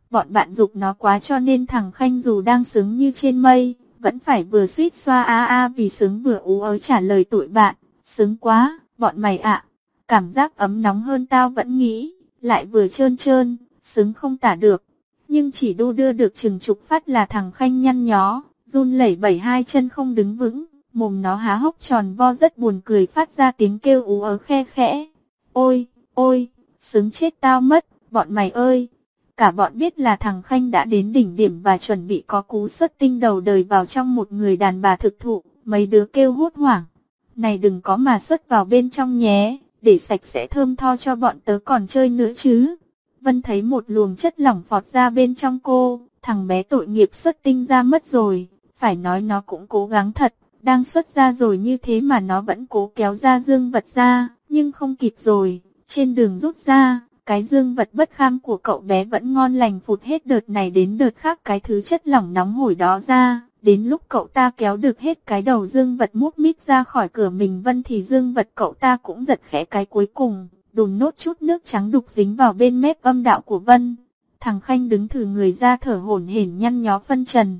Bọn bạn dục nó quá cho nên thằng Khanh dù đang sướng như trên mây, vẫn phải vừa suýt xoa a a vì sướng vừa ú ớ trả lời tụi bạn, sướng quá, bọn mày ạ, cảm giác ấm nóng hơn tao vẫn nghĩ, lại vừa trơn trơn, sướng không tả được. Nhưng chỉ đu đưa được chừng chục phát là thằng Khanh nhăn nhó, run lẩy bẩy hai chân không đứng vững mồm nó há hốc tròn vo rất buồn cười phát ra tiếng kêu ú ớ khe khẽ. Ôi, ôi, sướng chết tao mất, bọn mày ơi. Cả bọn biết là thằng Khanh đã đến đỉnh điểm và chuẩn bị có cú xuất tinh đầu đời vào trong một người đàn bà thực thụ, mấy đứa kêu hốt hoảng. Này đừng có mà xuất vào bên trong nhé, để sạch sẽ thơm tho cho bọn tớ còn chơi nữa chứ. Vân thấy một luồng chất lỏng phọt ra bên trong cô, thằng bé tội nghiệp xuất tinh ra mất rồi, phải nói nó cũng cố gắng thật, đang xuất ra rồi như thế mà nó vẫn cố kéo ra dương vật ra, nhưng không kịp rồi, trên đường rút ra, cái dương vật bất kham của cậu bé vẫn ngon lành phụt hết đợt này đến đợt khác cái thứ chất lỏng nóng hổi đó ra. Đến lúc cậu ta kéo được hết cái đầu dương vật mút mít ra khỏi cửa mình vân thì dương vật cậu ta cũng giật khẽ cái cuối cùng, đùn nốt chút nước trắng đục dính vào bên mép âm đạo của vân. Thằng Khanh đứng thử người ra thở hổn hển nhăn nhó phân trần.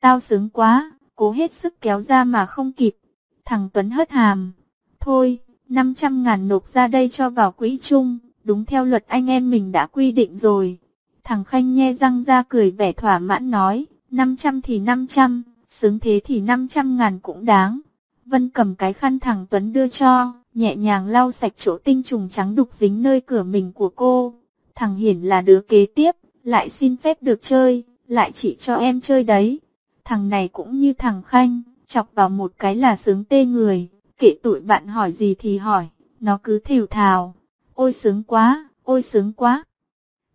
Tao sướng quá, cố hết sức kéo ra mà không kịp. Thằng Tuấn hất hàm. Thôi, 500 ngàn nộp ra đây cho vào quỹ chung, đúng theo luật anh em mình đã quy định rồi. Thằng Khanh nhe răng ra cười vẻ thỏa mãn nói, 500 thì 500, sướng thế thì 500 ngàn cũng đáng. Vân cầm cái khăn thằng Tuấn đưa cho, nhẹ nhàng lau sạch chỗ tinh trùng trắng đục dính nơi cửa mình của cô. Thằng Hiển là đứa kế tiếp, lại xin phép được chơi, lại chỉ cho em chơi đấy. Thằng này cũng như thằng Khanh, chọc vào một cái là sướng tê người, kệ tụi bạn hỏi gì thì hỏi, nó cứ thều thào, ôi sướng quá, ôi sướng quá.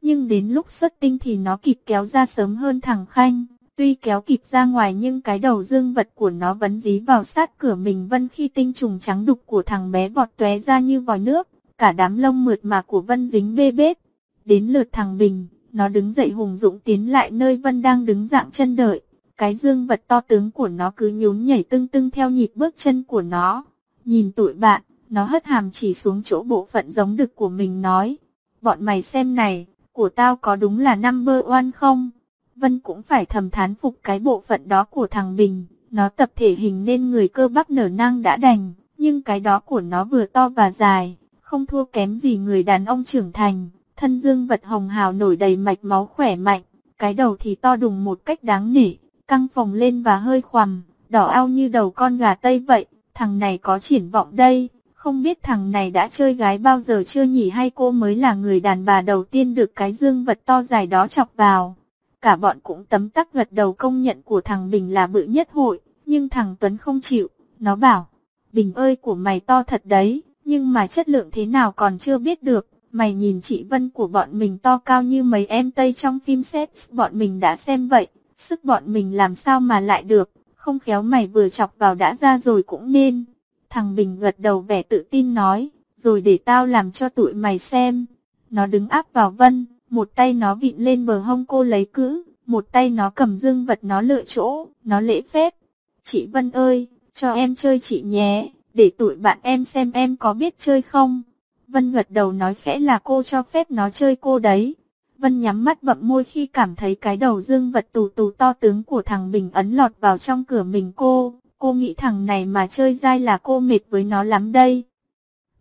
Nhưng đến lúc xuất tinh thì nó kịp kéo ra sớm hơn thằng Khanh, tuy kéo kịp ra ngoài nhưng cái đầu dương vật của nó vẫn dí vào sát cửa mình Vân khi tinh trùng trắng đục của thằng bé vọt tóe ra như vòi nước, cả đám lông mượt mà của Vân dính bê bết. Đến lượt thằng Bình, nó đứng dậy hùng dũng tiến lại nơi Vân đang đứng dạng chân đợi. Cái dương vật to tướng của nó cứ nhún nhảy tưng tưng theo nhịp bước chân của nó. Nhìn tụi bạn, nó hất hàm chỉ xuống chỗ bộ phận giống đực của mình nói. Bọn mày xem này, của tao có đúng là number one không? Vân cũng phải thầm thán phục cái bộ phận đó của thằng Bình. Nó tập thể hình nên người cơ bắp nở năng đã đành, nhưng cái đó của nó vừa to và dài, không thua kém gì người đàn ông trưởng thành. Thân dương vật hồng hào nổi đầy mạch máu khỏe mạnh, cái đầu thì to đùng một cách đáng nể, căng phồng lên và hơi khoằm, đỏ ao như đầu con gà Tây vậy. Thằng này có triển vọng đây, không biết thằng này đã chơi gái bao giờ chưa nhỉ hay cô mới là người đàn bà đầu tiên được cái dương vật to dài đó chọc vào. Cả bọn cũng tấm tắc gật đầu công nhận của thằng Bình là bự nhất hội, nhưng thằng Tuấn không chịu, nó bảo, Bình ơi của mày to thật đấy, nhưng mà chất lượng thế nào còn chưa biết được. Mày nhìn chị Vân của bọn mình to cao như mấy em Tây trong phim set, bọn mình đã xem vậy, sức bọn mình làm sao mà lại được, không khéo mày vừa chọc vào đã ra rồi cũng nên. Thằng Bình gật đầu vẻ tự tin nói, rồi để tao làm cho tụi mày xem. Nó đứng áp vào Vân, một tay nó vịn lên bờ hông cô lấy cữ, một tay nó cầm dương vật nó lựa chỗ, nó lễ phép. Chị Vân ơi, cho em chơi chị nhé, để tụi bạn em xem em có biết chơi không. Vân gật đầu nói khẽ là cô cho phép nó chơi cô đấy. Vân nhắm mắt bậm môi khi cảm thấy cái đầu dương vật tù tù to tướng của thằng Bình ấn lọt vào trong cửa mình cô. Cô nghĩ thằng này mà chơi dai là cô mệt với nó lắm đây.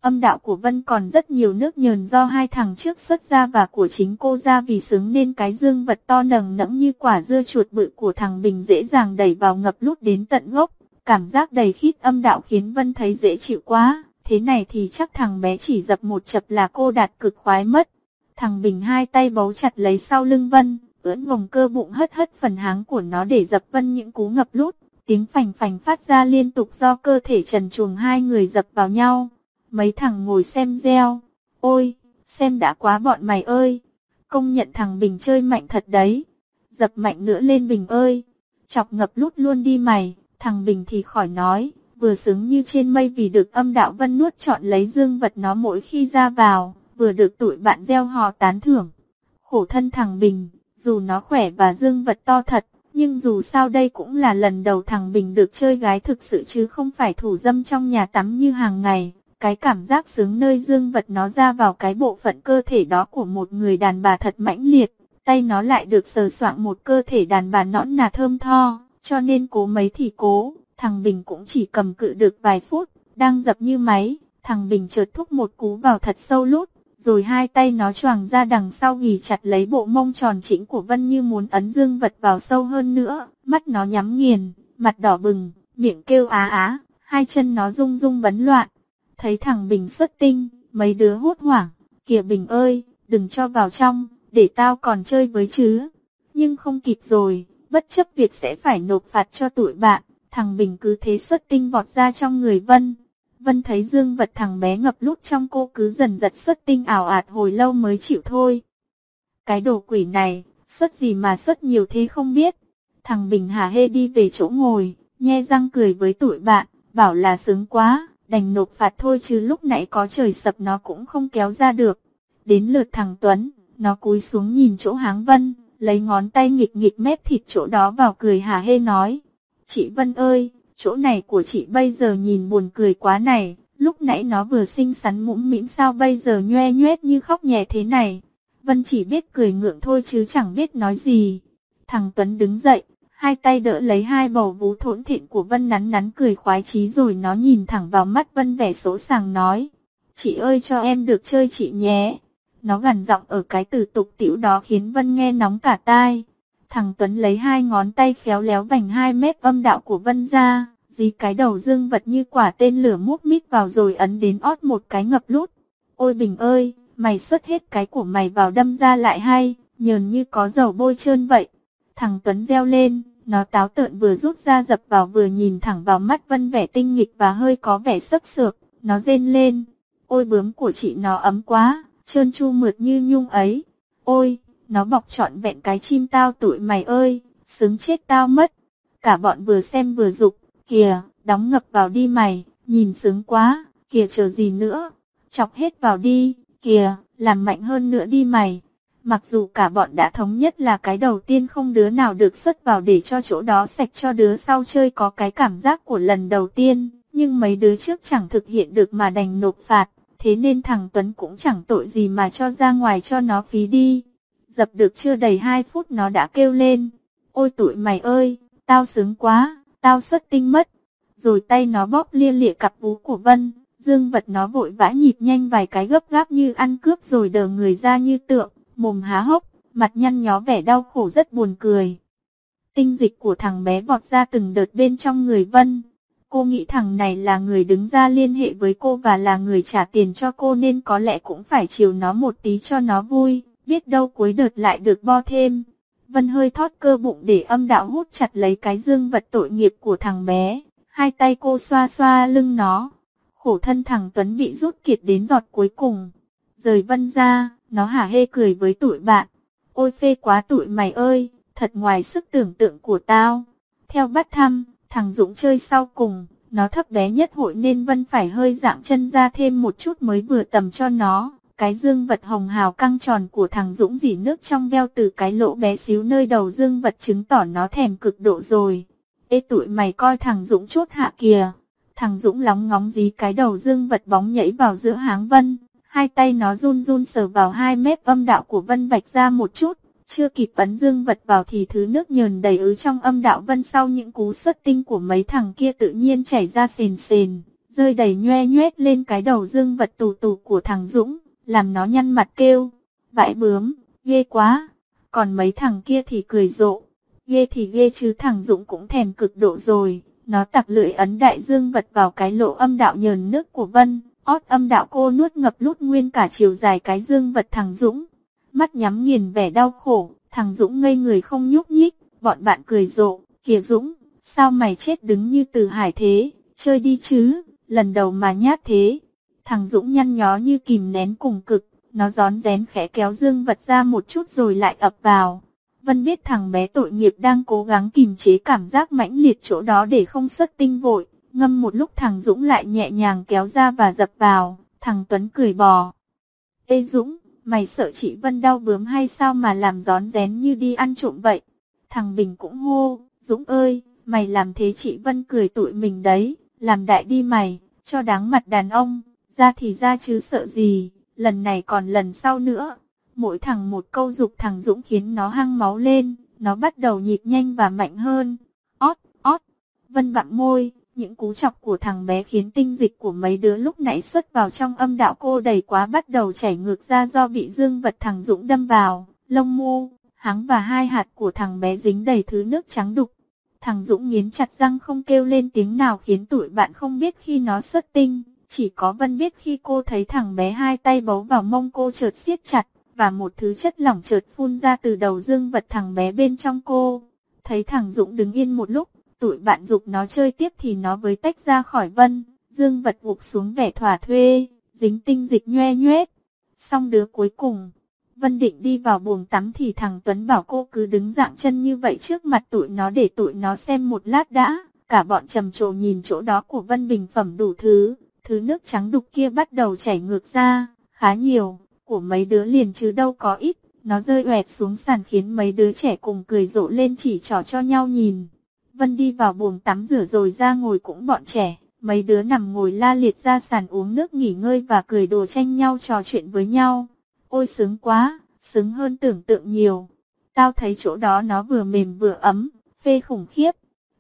Âm đạo của Vân còn rất nhiều nước nhờn do hai thằng trước xuất ra và của chính cô ra vì sướng nên cái dương vật to nầng nẫng như quả dưa chuột bự của thằng Bình dễ dàng đẩy vào ngập lút đến tận gốc. Cảm giác đầy khít âm đạo khiến Vân thấy dễ chịu quá. Thế này thì chắc thằng bé chỉ dập một chập là cô đạt cực khoái mất. Thằng Bình hai tay bấu chặt lấy sau lưng Vân, ưỡn gồng cơ bụng hất hất phần háng của nó để dập Vân những cú ngập lút. Tiếng phành phành phát ra liên tục do cơ thể trần truồng hai người dập vào nhau. Mấy thằng ngồi xem gieo, Ôi, xem đã quá bọn mày ơi. Công nhận thằng Bình chơi mạnh thật đấy. Dập mạnh nữa lên Bình ơi. Chọc ngập lút luôn đi mày. Thằng Bình thì khỏi nói vừa sướng như trên mây vì được âm đạo vân nuốt chọn lấy dương vật nó mỗi khi ra vào, vừa được tụi bạn gieo hò tán thưởng. Khổ thân thằng Bình, dù nó khỏe và dương vật to thật, nhưng dù sao đây cũng là lần đầu thằng Bình được chơi gái thực sự chứ không phải thủ dâm trong nhà tắm như hàng ngày. Cái cảm giác sướng nơi dương vật nó ra vào cái bộ phận cơ thể đó của một người đàn bà thật mãnh liệt. Tay nó lại được sờ soạng một cơ thể đàn bà nõn nà thơm tho, cho nên cố mấy thì cố. Thằng Bình cũng chỉ cầm cự được vài phút, đang dập như máy, thằng Bình chợt thúc một cú vào thật sâu lút, rồi hai tay nó choàng ra đằng sau ghì chặt lấy bộ mông tròn chỉnh của Vân như muốn ấn dương vật vào sâu hơn nữa, mắt nó nhắm nghiền, mặt đỏ bừng, miệng kêu á á, hai chân nó rung rung bấn loạn. Thấy thằng Bình xuất tinh, mấy đứa hốt hoảng, kìa Bình ơi, đừng cho vào trong, để tao còn chơi với chứ. Nhưng không kịp rồi, bất chấp việc sẽ phải nộp phạt cho tụi bạn, Thằng Bình cứ thế xuất tinh vọt ra trong người Vân. Vân thấy dương vật thằng bé ngập lút trong cô cứ dần giật xuất tinh ảo ạt hồi lâu mới chịu thôi. Cái đồ quỷ này, xuất gì mà xuất nhiều thế không biết. Thằng Bình hà hê đi về chỗ ngồi, nhe răng cười với tụi bạn, bảo là sướng quá, đành nộp phạt thôi chứ lúc nãy có trời sập nó cũng không kéo ra được. Đến lượt thằng Tuấn, nó cúi xuống nhìn chỗ háng Vân, lấy ngón tay nghịch nghịch mép thịt chỗ đó vào cười hà hê nói, Chị Vân ơi, chỗ này của chị bây giờ nhìn buồn cười quá này, lúc nãy nó vừa xinh xắn mũm mĩm sao bây giờ nhoe nhoét như khóc nhẹ thế này. Vân chỉ biết cười ngượng thôi chứ chẳng biết nói gì. Thằng Tuấn đứng dậy, hai tay đỡ lấy hai bầu vú thốn thiện của Vân nắn nắn cười khoái chí rồi nó nhìn thẳng vào mắt Vân vẻ sỗ sàng nói. Chị ơi cho em được chơi chị nhé. Nó gằn giọng ở cái từ tục tiểu đó khiến Vân nghe nóng cả tai. Thằng Tuấn lấy hai ngón tay khéo léo vành hai mép âm đạo của Vân ra, dí cái đầu dương vật như quả tên lửa mút mít vào rồi ấn đến ót một cái ngập lút. Ôi Bình ơi, mày xuất hết cái của mày vào đâm ra lại hay, nhờn như có dầu bôi trơn vậy. Thằng Tuấn reo lên, nó táo tợn vừa rút ra dập vào vừa nhìn thẳng vào mắt Vân vẻ tinh nghịch và hơi có vẻ sức sược, nó rên lên. Ôi bướm của chị nó ấm quá, trơn chu mượt như nhung ấy. Ôi, nó bọc trọn vẹn cái chim tao tụi mày ơi, sướng chết tao mất. Cả bọn vừa xem vừa dục, kìa, đóng ngập vào đi mày, nhìn sướng quá, kìa chờ gì nữa, chọc hết vào đi, kìa, làm mạnh hơn nữa đi mày. Mặc dù cả bọn đã thống nhất là cái đầu tiên không đứa nào được xuất vào để cho chỗ đó sạch cho đứa sau chơi có cái cảm giác của lần đầu tiên, nhưng mấy đứa trước chẳng thực hiện được mà đành nộp phạt, thế nên thằng Tuấn cũng chẳng tội gì mà cho ra ngoài cho nó phí đi. Dập được chưa đầy 2 phút nó đã kêu lên, ôi tụi mày ơi, tao sướng quá, tao xuất tinh mất. Rồi tay nó bóp lia lịa cặp vú của Vân, dương vật nó vội vã nhịp nhanh vài cái gấp gáp như ăn cướp rồi đờ người ra như tượng mồm há hốc, mặt nhăn nhó vẻ đau khổ rất buồn cười. Tinh dịch của thằng bé vọt ra từng đợt bên trong người Vân. Cô nghĩ thằng này là người đứng ra liên hệ với cô và là người trả tiền cho cô nên có lẽ cũng phải chiều nó một tí cho nó vui, biết đâu cuối đợt lại được bo thêm. Vân hơi thót cơ bụng để âm đạo hút chặt lấy cái dương vật tội nghiệp của thằng bé, hai tay cô xoa xoa lưng nó. Khổ thân thằng Tuấn bị rút kiệt đến giọt cuối cùng. Rời Vân ra, nó hả hê cười với tụi bạn. Ôi phê quá tụi mày ơi, thật ngoài sức tưởng tượng của tao. Theo bắt thăm, thằng Dũng chơi sau cùng, nó thấp bé nhất hội nên Vân phải hơi dạng chân ra thêm một chút mới vừa tầm cho nó. Cái dương vật hồng hào căng tròn của thằng Dũng dỉ nước trong veo từ cái lỗ bé xíu nơi đầu dương vật chứng tỏ nó thèm cực độ rồi. Ê tụi mày coi thằng Dũng chốt hạ kìa. Thằng Dũng lóng ngóng dí cái đầu dương vật bóng nhảy vào giữa háng Vân. Hai tay nó run run sờ vào hai mép âm đạo của Vân Bạch ra một chút, chưa kịp ấn dương vật vào thì thứ nước nhờn đầy ứ trong âm đạo Vân sau những cú xuất tinh của mấy thằng kia tự nhiên chảy ra sền sền, rơi đầy nhoe nhoét lên cái đầu dương vật tù tù của thằng Dũng, làm nó nhăn mặt kêu, vãi bướm, ghê quá, còn mấy thằng kia thì cười rộ, ghê thì ghê chứ thằng Dũng cũng thèm cực độ rồi, nó tặc lưỡi ấn đại dương vật vào cái lỗ âm đạo nhờn nước của Vân. Ót âm đạo cô nuốt ngập lút nguyên cả chiều dài cái dương vật thằng Dũng. Mắt nhắm nghiền vẻ đau khổ, thằng Dũng ngây người không nhúc nhích, bọn bạn cười rộ, kìa Dũng, sao mày chết đứng như từ hải thế, chơi đi chứ, lần đầu mà nhát thế. Thằng Dũng nhăn nhó như kìm nén cùng cực, nó gión rén khẽ kéo dương vật ra một chút rồi lại ập vào. Vân biết thằng bé tội nghiệp đang cố gắng kìm chế cảm giác mãnh liệt chỗ đó để không xuất tinh vội, Ngâm một lúc thằng Dũng lại nhẹ nhàng kéo ra và dập vào, thằng Tuấn cười bò. Ê Dũng, mày sợ chị Vân đau bướm hay sao mà làm gión rén như đi ăn trộm vậy? Thằng Bình cũng hô, Dũng ơi, mày làm thế chị Vân cười tụi mình đấy, làm đại đi mày, cho đáng mặt đàn ông, ra thì ra chứ sợ gì, lần này còn lần sau nữa. Mỗi thằng một câu dục thằng Dũng khiến nó hăng máu lên, nó bắt đầu nhịp nhanh và mạnh hơn. Ót, ót, Vân vặn môi, những cú chọc của thằng bé khiến tinh dịch của mấy đứa lúc nãy xuất vào trong âm đạo cô đầy quá bắt đầu chảy ngược ra do bị dương vật thằng Dũng đâm vào, lông mu, háng và hai hạt của thằng bé dính đầy thứ nước trắng đục. Thằng Dũng nghiến chặt răng không kêu lên tiếng nào khiến tụi bạn không biết khi nó xuất tinh, chỉ có Vân biết khi cô thấy thằng bé hai tay bấu vào mông cô chợt siết chặt, và một thứ chất lỏng chợt phun ra từ đầu dương vật thằng bé bên trong cô. Thấy thằng Dũng đứng yên một lúc, tụi bạn dục nó chơi tiếp thì nó với tách ra khỏi vân, dương vật gục xuống vẻ thỏa thuê, dính tinh dịch nhoe nhoét. Xong đứa cuối cùng, Vân định đi vào buồng tắm thì thằng Tuấn bảo cô cứ đứng dạng chân như vậy trước mặt tụi nó để tụi nó xem một lát đã. Cả bọn trầm trồ nhìn chỗ đó của Vân bình phẩm đủ thứ, thứ nước trắng đục kia bắt đầu chảy ngược ra, khá nhiều, của mấy đứa liền chứ đâu có ít. Nó rơi oẹt xuống sàn khiến mấy đứa trẻ cùng cười rộ lên chỉ trỏ cho nhau nhìn. Vân đi vào buồng tắm rửa rồi ra ngồi cũng bọn trẻ. Mấy đứa nằm ngồi la liệt ra sàn uống nước nghỉ ngơi và cười đồ tranh nhau trò chuyện với nhau. Ôi sướng quá, sướng hơn tưởng tượng nhiều. Tao thấy chỗ đó nó vừa mềm vừa ấm, phê khủng khiếp.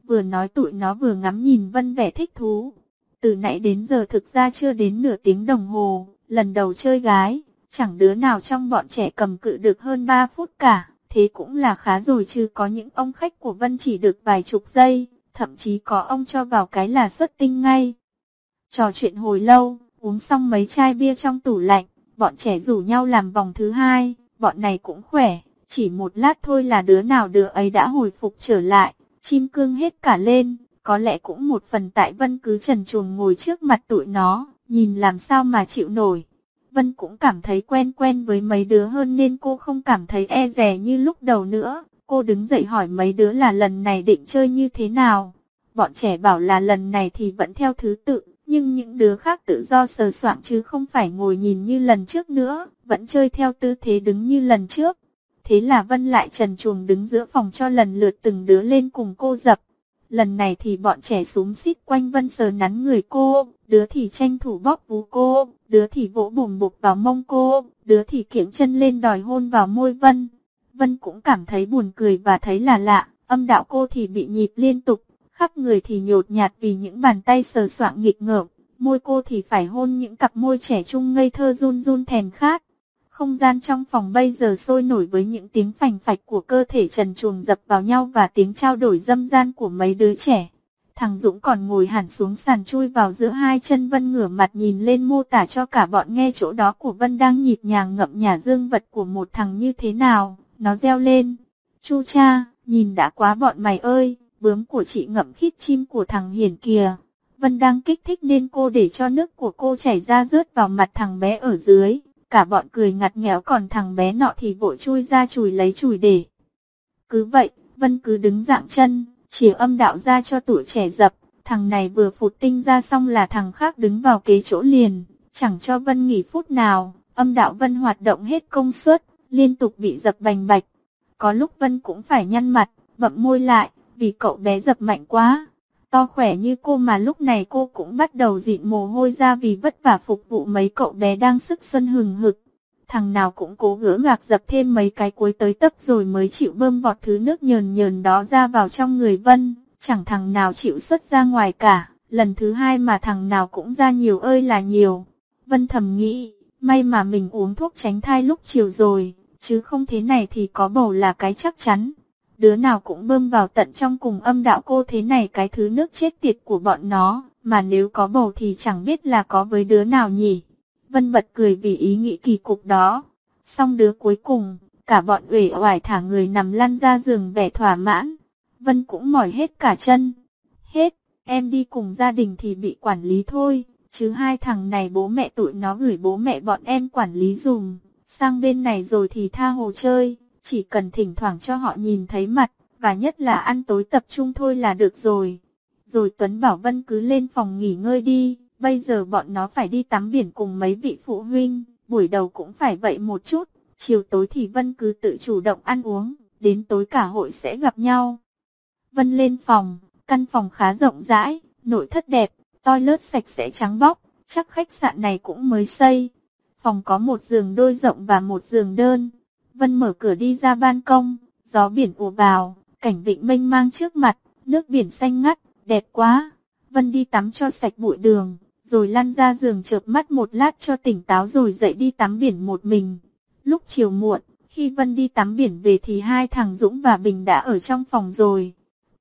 Vừa nói tụi nó vừa ngắm nhìn Vân vẻ thích thú. Từ nãy đến giờ thực ra chưa đến nửa tiếng đồng hồ, lần đầu chơi gái, chẳng đứa nào trong bọn trẻ cầm cự được hơn 3 phút cả thế cũng là khá rồi chứ có những ông khách của Vân chỉ được vài chục giây, thậm chí có ông cho vào cái là xuất tinh ngay. Trò chuyện hồi lâu, uống xong mấy chai bia trong tủ lạnh, bọn trẻ rủ nhau làm vòng thứ hai, bọn này cũng khỏe, chỉ một lát thôi là đứa nào đứa ấy đã hồi phục trở lại, chim cương hết cả lên, có lẽ cũng một phần tại Vân cứ trần chuồng ngồi trước mặt tụi nó, nhìn làm sao mà chịu nổi. Vân cũng cảm thấy quen quen với mấy đứa hơn nên cô không cảm thấy e rè như lúc đầu nữa. Cô đứng dậy hỏi mấy đứa là lần này định chơi như thế nào. Bọn trẻ bảo là lần này thì vẫn theo thứ tự, nhưng những đứa khác tự do sờ soạng chứ không phải ngồi nhìn như lần trước nữa, vẫn chơi theo tư thế đứng như lần trước. Thế là Vân lại trần chuồng đứng giữa phòng cho lần lượt từng đứa lên cùng cô dập. Lần này thì bọn trẻ súng xít quanh Vân sờ nắn người cô, đứa thì tranh thủ bóp vú cô, đứa thì vỗ bùm bục vào mông cô, đứa thì kiễng chân lên đòi hôn vào môi Vân. Vân cũng cảm thấy buồn cười và thấy là lạ, âm đạo cô thì bị nhịp liên tục, khắp người thì nhột nhạt vì những bàn tay sờ soạng nghịch ngợm, môi cô thì phải hôn những cặp môi trẻ trung ngây thơ run run thèm khát. Không gian trong phòng bây giờ sôi nổi với những tiếng phành phạch của cơ thể trần truồng dập vào nhau và tiếng trao đổi dâm gian của mấy đứa trẻ. Thằng Dũng còn ngồi hẳn xuống sàn chui vào giữa hai chân Vân ngửa mặt nhìn lên mô tả cho cả bọn nghe chỗ đó của Vân đang nhịp nhàng ngậm nhả dương vật của một thằng như thế nào. Nó reo lên. Chu cha, nhìn đã quá bọn mày ơi, bướm của chị ngậm khít chim của thằng hiền kìa. Vân đang kích thích nên cô để cho nước của cô chảy ra rớt vào mặt thằng bé ở dưới. Cả bọn cười ngặt nghẽo còn thằng bé nọ thì vội chui ra chùi lấy chùi để. Cứ vậy, Vân cứ đứng dạng chân, chỉ âm đạo ra cho tuổi trẻ dập. Thằng này vừa phụt tinh ra xong là thằng khác đứng vào kế chỗ liền, chẳng cho Vân nghỉ phút nào. Âm đạo Vân hoạt động hết công suất, liên tục bị dập bành bạch. Có lúc Vân cũng phải nhăn mặt, bậm môi lại, vì cậu bé dập mạnh quá. To khỏe như cô mà lúc này cô cũng bắt đầu dịn mồ hôi ra vì vất vả phục vụ mấy cậu bé đang sức xuân hừng hực. Thằng nào cũng cố gỡ ngạc dập thêm mấy cái cuối tới tấp rồi mới chịu bơm vọt thứ nước nhờn nhờn đó ra vào trong người Vân. Chẳng thằng nào chịu xuất ra ngoài cả, lần thứ hai mà thằng nào cũng ra nhiều ơi là nhiều. Vân thầm nghĩ, may mà mình uống thuốc tránh thai lúc chiều rồi, chứ không thế này thì có bầu là cái chắc chắn. Đứa nào cũng bơm vào tận trong cùng âm đạo cô thế này cái thứ nước chết tiệt của bọn nó, mà nếu có bầu thì chẳng biết là có với đứa nào nhỉ. Vân bật cười vì ý nghĩ kỳ cục đó. Xong đứa cuối cùng, cả bọn uể oải thả người nằm lăn ra giường vẻ thỏa mãn. Vân cũng mỏi hết cả chân. Hết, em đi cùng gia đình thì bị quản lý thôi, chứ hai thằng này bố mẹ tụi nó gửi bố mẹ bọn em quản lý dùm. Sang bên này rồi thì tha hồ chơi, chỉ cần thỉnh thoảng cho họ nhìn thấy mặt, và nhất là ăn tối tập trung thôi là được rồi. Rồi Tuấn Bảo Vân cứ lên phòng nghỉ ngơi đi, bây giờ bọn nó phải đi tắm biển cùng mấy vị phụ huynh, buổi đầu cũng phải vậy một chút, chiều tối thì Vân cứ tự chủ động ăn uống, đến tối cả hội sẽ gặp nhau. Vân lên phòng, căn phòng khá rộng rãi, nội thất đẹp, toilet sạch sẽ trắng bóc, chắc khách sạn này cũng mới xây, Phòng có một giường đôi rộng và một giường đơn. Vân mở cửa đi ra ban công, gió biển ùa vào, cảnh vịnh mênh mang trước mặt, nước biển xanh ngắt, đẹp quá. Vân đi tắm cho sạch bụi đường, rồi lăn ra giường chợp mắt một lát cho tỉnh táo rồi dậy đi tắm biển một mình. Lúc chiều muộn, khi Vân đi tắm biển về thì hai thằng Dũng và Bình đã ở trong phòng rồi.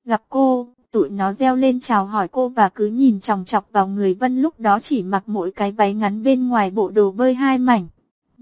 Gặp cô, tụi nó reo lên chào hỏi cô và cứ nhìn chòng chọc vào người Vân lúc đó chỉ mặc mỗi cái váy ngắn bên ngoài bộ đồ bơi hai mảnh.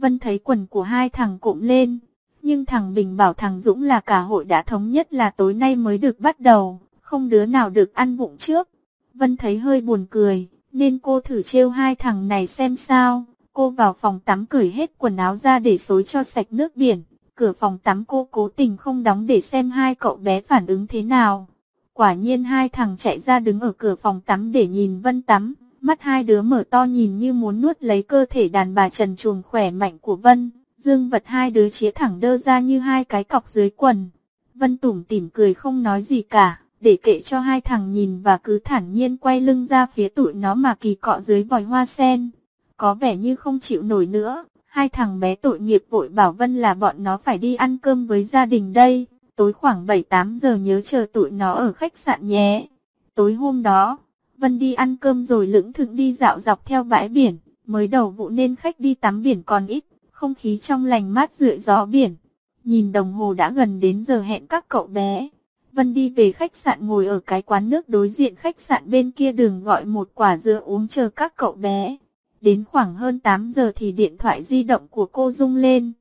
Vân thấy quần của hai thằng cụm lên, nhưng thằng Bình bảo thằng Dũng là cả hội đã thống nhất là tối nay mới được bắt đầu, không đứa nào được ăn bụng trước. Vân thấy hơi buồn cười, nên cô thử trêu hai thằng này xem sao. Cô vào phòng tắm cởi hết quần áo ra để xối cho sạch nước biển. Cửa phòng tắm cô cố tình không đóng để xem hai cậu bé phản ứng thế nào. Quả nhiên hai thằng chạy ra đứng ở cửa phòng tắm để nhìn Vân tắm. Mắt hai đứa mở to nhìn như muốn nuốt lấy cơ thể đàn bà trần truồng khỏe mạnh của Vân. Dương vật hai đứa chĩa thẳng đơ ra như hai cái cọc dưới quần. Vân tủm tỉm cười không nói gì cả, để kệ cho hai thằng nhìn và cứ thản nhiên quay lưng ra phía tụi nó mà kỳ cọ dưới vòi hoa sen. Có vẻ như không chịu nổi nữa, hai thằng bé tội nghiệp vội bảo Vân là bọn nó phải đi ăn cơm với gia đình đây tối khoảng 7-8 giờ nhớ chờ tụi nó ở khách sạn nhé. Tối hôm đó, Vân đi ăn cơm rồi lững thững đi dạo dọc theo bãi biển, mới đầu vụ nên khách đi tắm biển còn ít, không khí trong lành mát rượi gió biển. Nhìn đồng hồ đã gần đến giờ hẹn các cậu bé. Vân đi về khách sạn ngồi ở cái quán nước đối diện khách sạn bên kia đường gọi một quả dưa uống chờ các cậu bé. Đến khoảng hơn 8 giờ thì điện thoại di động của cô rung lên.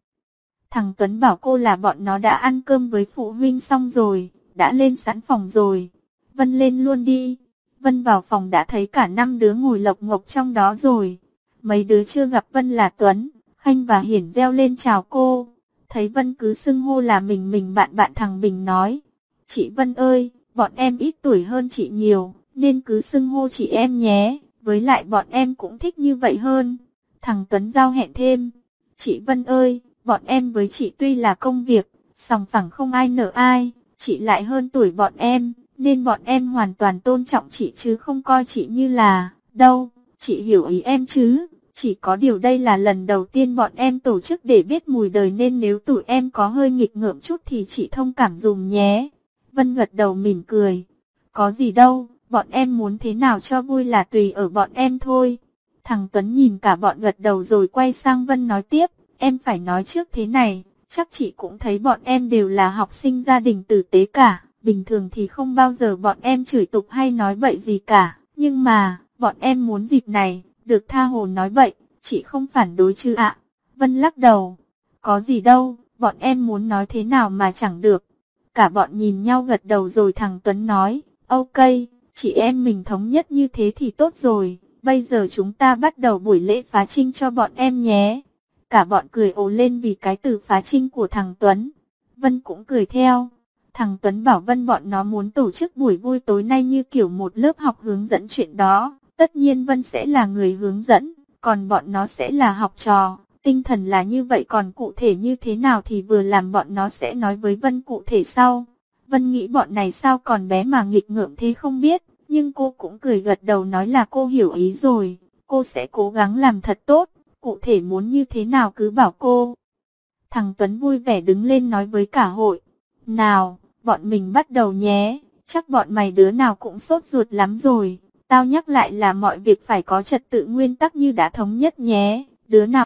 Thằng Tuấn bảo cô là bọn nó đã ăn cơm với phụ huynh xong rồi, đã lên sẵn phòng rồi. Vân lên luôn đi. Vân vào phòng đã thấy cả năm đứa ngồi lộc ngộc trong đó rồi. Mấy đứa chưa gặp Vân là Tuấn, Khanh và Hiển reo lên chào cô. Thấy Vân cứ xưng hô là mình mình bạn bạn thằng Bình nói. Chị Vân ơi, bọn em ít tuổi hơn chị nhiều, nên cứ xưng hô chị em nhé. Với lại bọn em cũng thích như vậy hơn. Thằng Tuấn giao hẹn thêm. Chị Vân ơi, bọn em với chị tuy là công việc, sòng phẳng không ai nợ ai, chị lại hơn tuổi bọn em, nên bọn em hoàn toàn tôn trọng chị chứ không coi chị như là, đâu, chị hiểu ý em chứ. Chỉ có điều đây là lần đầu tiên bọn em tổ chức để biết mùi đời nên nếu tụi em có hơi nghịch ngợm chút thì chị thông cảm dùm nhé. Vân gật đầu mỉm cười. Có gì đâu, bọn em muốn thế nào cho vui là tùy ở bọn em thôi. Thằng Tuấn nhìn cả bọn gật đầu rồi quay sang Vân nói tiếp, em phải nói trước thế này, chắc chị cũng thấy bọn em đều là học sinh gia đình tử tế cả, bình thường thì không bao giờ bọn em chửi tục hay nói bậy gì cả, nhưng mà, bọn em muốn dịp này, được tha hồ nói bậy, chị không phản đối chứ ạ. Vân lắc đầu, có gì đâu, bọn em muốn nói thế nào mà chẳng được. Cả bọn nhìn nhau gật đầu rồi thằng Tuấn nói, ok, chị em mình thống nhất như thế thì tốt rồi, bây giờ chúng ta bắt đầu buổi lễ phá trinh cho bọn em nhé. Cả bọn cười ồ lên vì cái từ phá trinh của thằng Tuấn. Vân cũng cười theo. Thằng Tuấn bảo Vân bọn nó muốn tổ chức buổi vui tối nay như kiểu một lớp học hướng dẫn chuyện đó. Tất nhiên Vân sẽ là người hướng dẫn, còn bọn nó sẽ là học trò. Tinh thần là như vậy còn cụ thể như thế nào thì vừa làm bọn nó sẽ nói với Vân cụ thể sau. Vân nghĩ bọn này sao còn bé mà nghịch ngợm thế không biết, nhưng cô cũng cười gật đầu nói là cô hiểu ý rồi, cô sẽ cố gắng làm thật tốt, cụ thể muốn như thế nào cứ bảo cô. Thằng Tuấn vui vẻ đứng lên nói với cả hội, nào, bọn mình bắt đầu nhé, chắc bọn mày đứa nào cũng sốt ruột lắm rồi, tao nhắc lại là mọi việc phải có trật tự nguyên tắc như đã thống nhất nhé, đứa nào.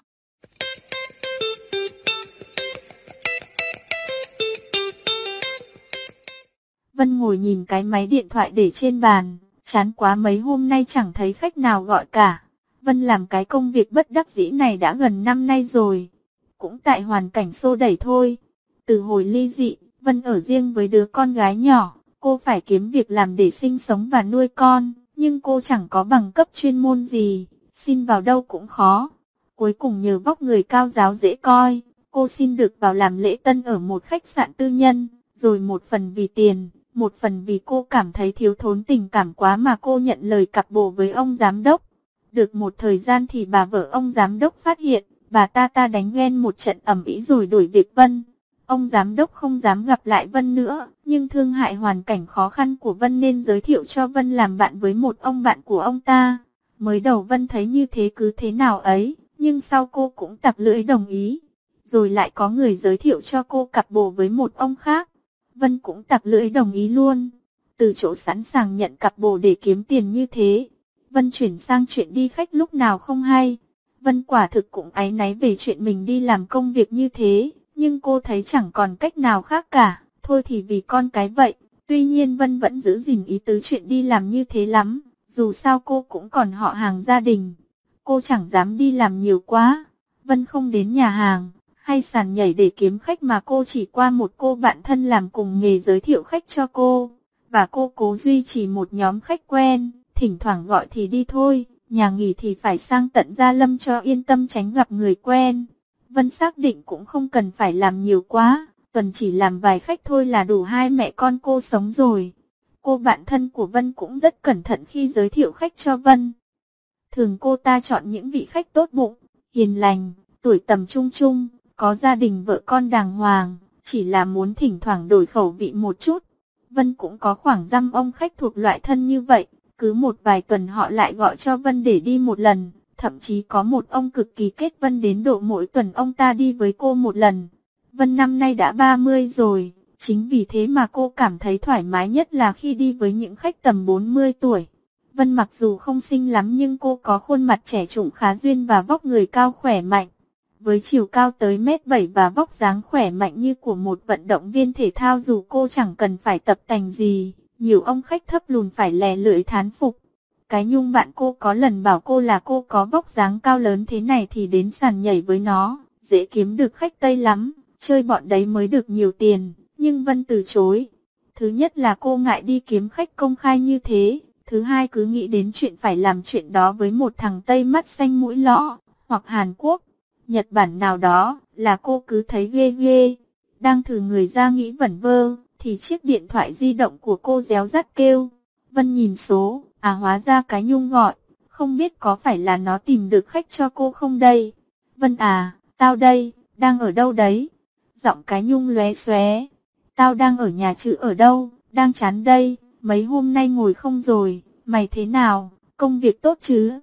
Vân ngồi nhìn cái máy điện thoại để trên bàn, chán quá mấy hôm nay chẳng thấy khách nào gọi cả. Vân làm cái công việc bất đắc dĩ này đã gần năm nay rồi. Cũng tại hoàn cảnh xô đẩy thôi. Từ hồi ly dị, Vân ở riêng với đứa con gái nhỏ. Cô phải kiếm việc làm để sinh sống và nuôi con. Nhưng cô chẳng có bằng cấp chuyên môn gì. Xin vào đâu cũng khó. Cuối cùng nhờ vóc người cao giáo dễ coi. Cô xin được vào làm lễ tân ở một khách sạn tư nhân. Rồi một phần vì tiền, một phần vì cô cảm thấy thiếu thốn tình cảm quá mà cô nhận lời cặp bồ với ông giám đốc. Được một thời gian thì bà vợ ông giám đốc phát hiện, bà ta ta đánh ghen một trận ẩm ý rồi đuổi việc Vân. Ông giám đốc không dám gặp lại Vân nữa, nhưng thương hại hoàn cảnh khó khăn của Vân nên giới thiệu cho Vân làm bạn với một ông bạn của ông ta. Mới đầu Vân thấy như thế cứ thế nào ấy, nhưng sau cô cũng tặc lưỡi đồng ý. Rồi lại có người giới thiệu cho cô cặp bồ với một ông khác. Vân cũng tặc lưỡi đồng ý luôn. Từ chỗ sẵn sàng nhận cặp bồ để kiếm tiền như thế, Vân chuyển sang chuyện đi khách lúc nào không hay. Vân quả thực cũng áy náy về chuyện mình đi làm công việc như thế, nhưng cô thấy chẳng còn cách nào khác cả, thôi thì vì con cái vậy. Tuy nhiên Vân vẫn giữ gìn ý tứ chuyện đi làm như thế lắm, dù sao cô cũng còn họ hàng gia đình. Cô chẳng dám đi làm nhiều quá. Vân không đến nhà hàng, hay sàn nhảy để kiếm khách mà cô chỉ qua một cô bạn thân làm cùng nghề giới thiệu khách cho cô. Và cô cố duy trì một nhóm khách quen thỉnh thoảng gọi thì đi thôi, nhà nghỉ thì phải sang tận Gia Lâm cho yên tâm tránh gặp người quen. Vân xác định cũng không cần phải làm nhiều quá, tuần chỉ làm vài khách thôi là đủ hai mẹ con cô sống rồi. Cô bạn thân của Vân cũng rất cẩn thận khi giới thiệu khách cho Vân. Thường cô ta chọn những vị khách tốt bụng, hiền lành, tuổi tầm trung trung, có gia đình vợ con đàng hoàng, chỉ là muốn thỉnh thoảng đổi khẩu vị một chút. Vân cũng có khoảng dăm ông khách thuộc loại thân như vậy, cứ một vài tuần họ lại gọi cho Vân để đi một lần, thậm chí có một ông cực kỳ kết Vân đến độ mỗi tuần ông ta đi với cô một lần. Vân năm nay đã 30 rồi, chính vì thế mà cô cảm thấy thoải mái nhất là khi đi với những khách tầm 40 tuổi. Vân mặc dù không xinh lắm nhưng cô có khuôn mặt trẻ trung khá duyên và vóc người cao khỏe mạnh. Với chiều cao tới mét 7 và vóc dáng khỏe mạnh như của một vận động viên thể thao dù cô chẳng cần phải tập tành gì, nhiều ông khách thấp lùn phải lè lưỡi thán phục. Cái nhung bạn cô có lần bảo cô là cô có vóc dáng cao lớn thế này thì đến sàn nhảy với nó, dễ kiếm được khách Tây lắm, chơi bọn đấy mới được nhiều tiền, nhưng Vân từ chối. Thứ nhất là cô ngại đi kiếm khách công khai như thế, thứ hai cứ nghĩ đến chuyện phải làm chuyện đó với một thằng Tây mắt xanh mũi lõ, hoặc Hàn Quốc, Nhật Bản nào đó, là cô cứ thấy ghê ghê. Đang thử người ra nghĩ vẩn vơ, thì chiếc điện thoại di động của cô réo rắt kêu. Vân nhìn số, à hóa ra cái nhung gọi, không biết có phải là nó tìm được khách cho cô không đây. Vân à, tao đây, đang ở đâu đấy? Giọng cái nhung lóe xóe. Tao đang ở nhà chữ ở đâu, đang chán đây, mấy hôm nay ngồi không rồi, mày thế nào, công việc tốt chứ?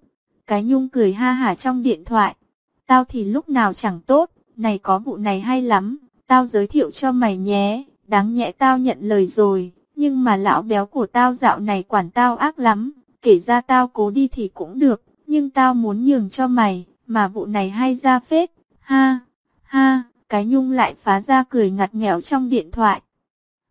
Cái nhung cười ha hả trong điện thoại. Tao thì lúc nào chẳng tốt, này có vụ này hay lắm, tao giới thiệu cho mày nhé, đáng nhẽ tao nhận lời rồi, nhưng mà lão béo của tao dạo này quản tao ác lắm, kể ra tao cố đi thì cũng được, nhưng tao muốn nhường cho mày, mà vụ này hay ra phết, ha, ha, cái nhung lại phá ra cười ngặt nghèo trong điện thoại.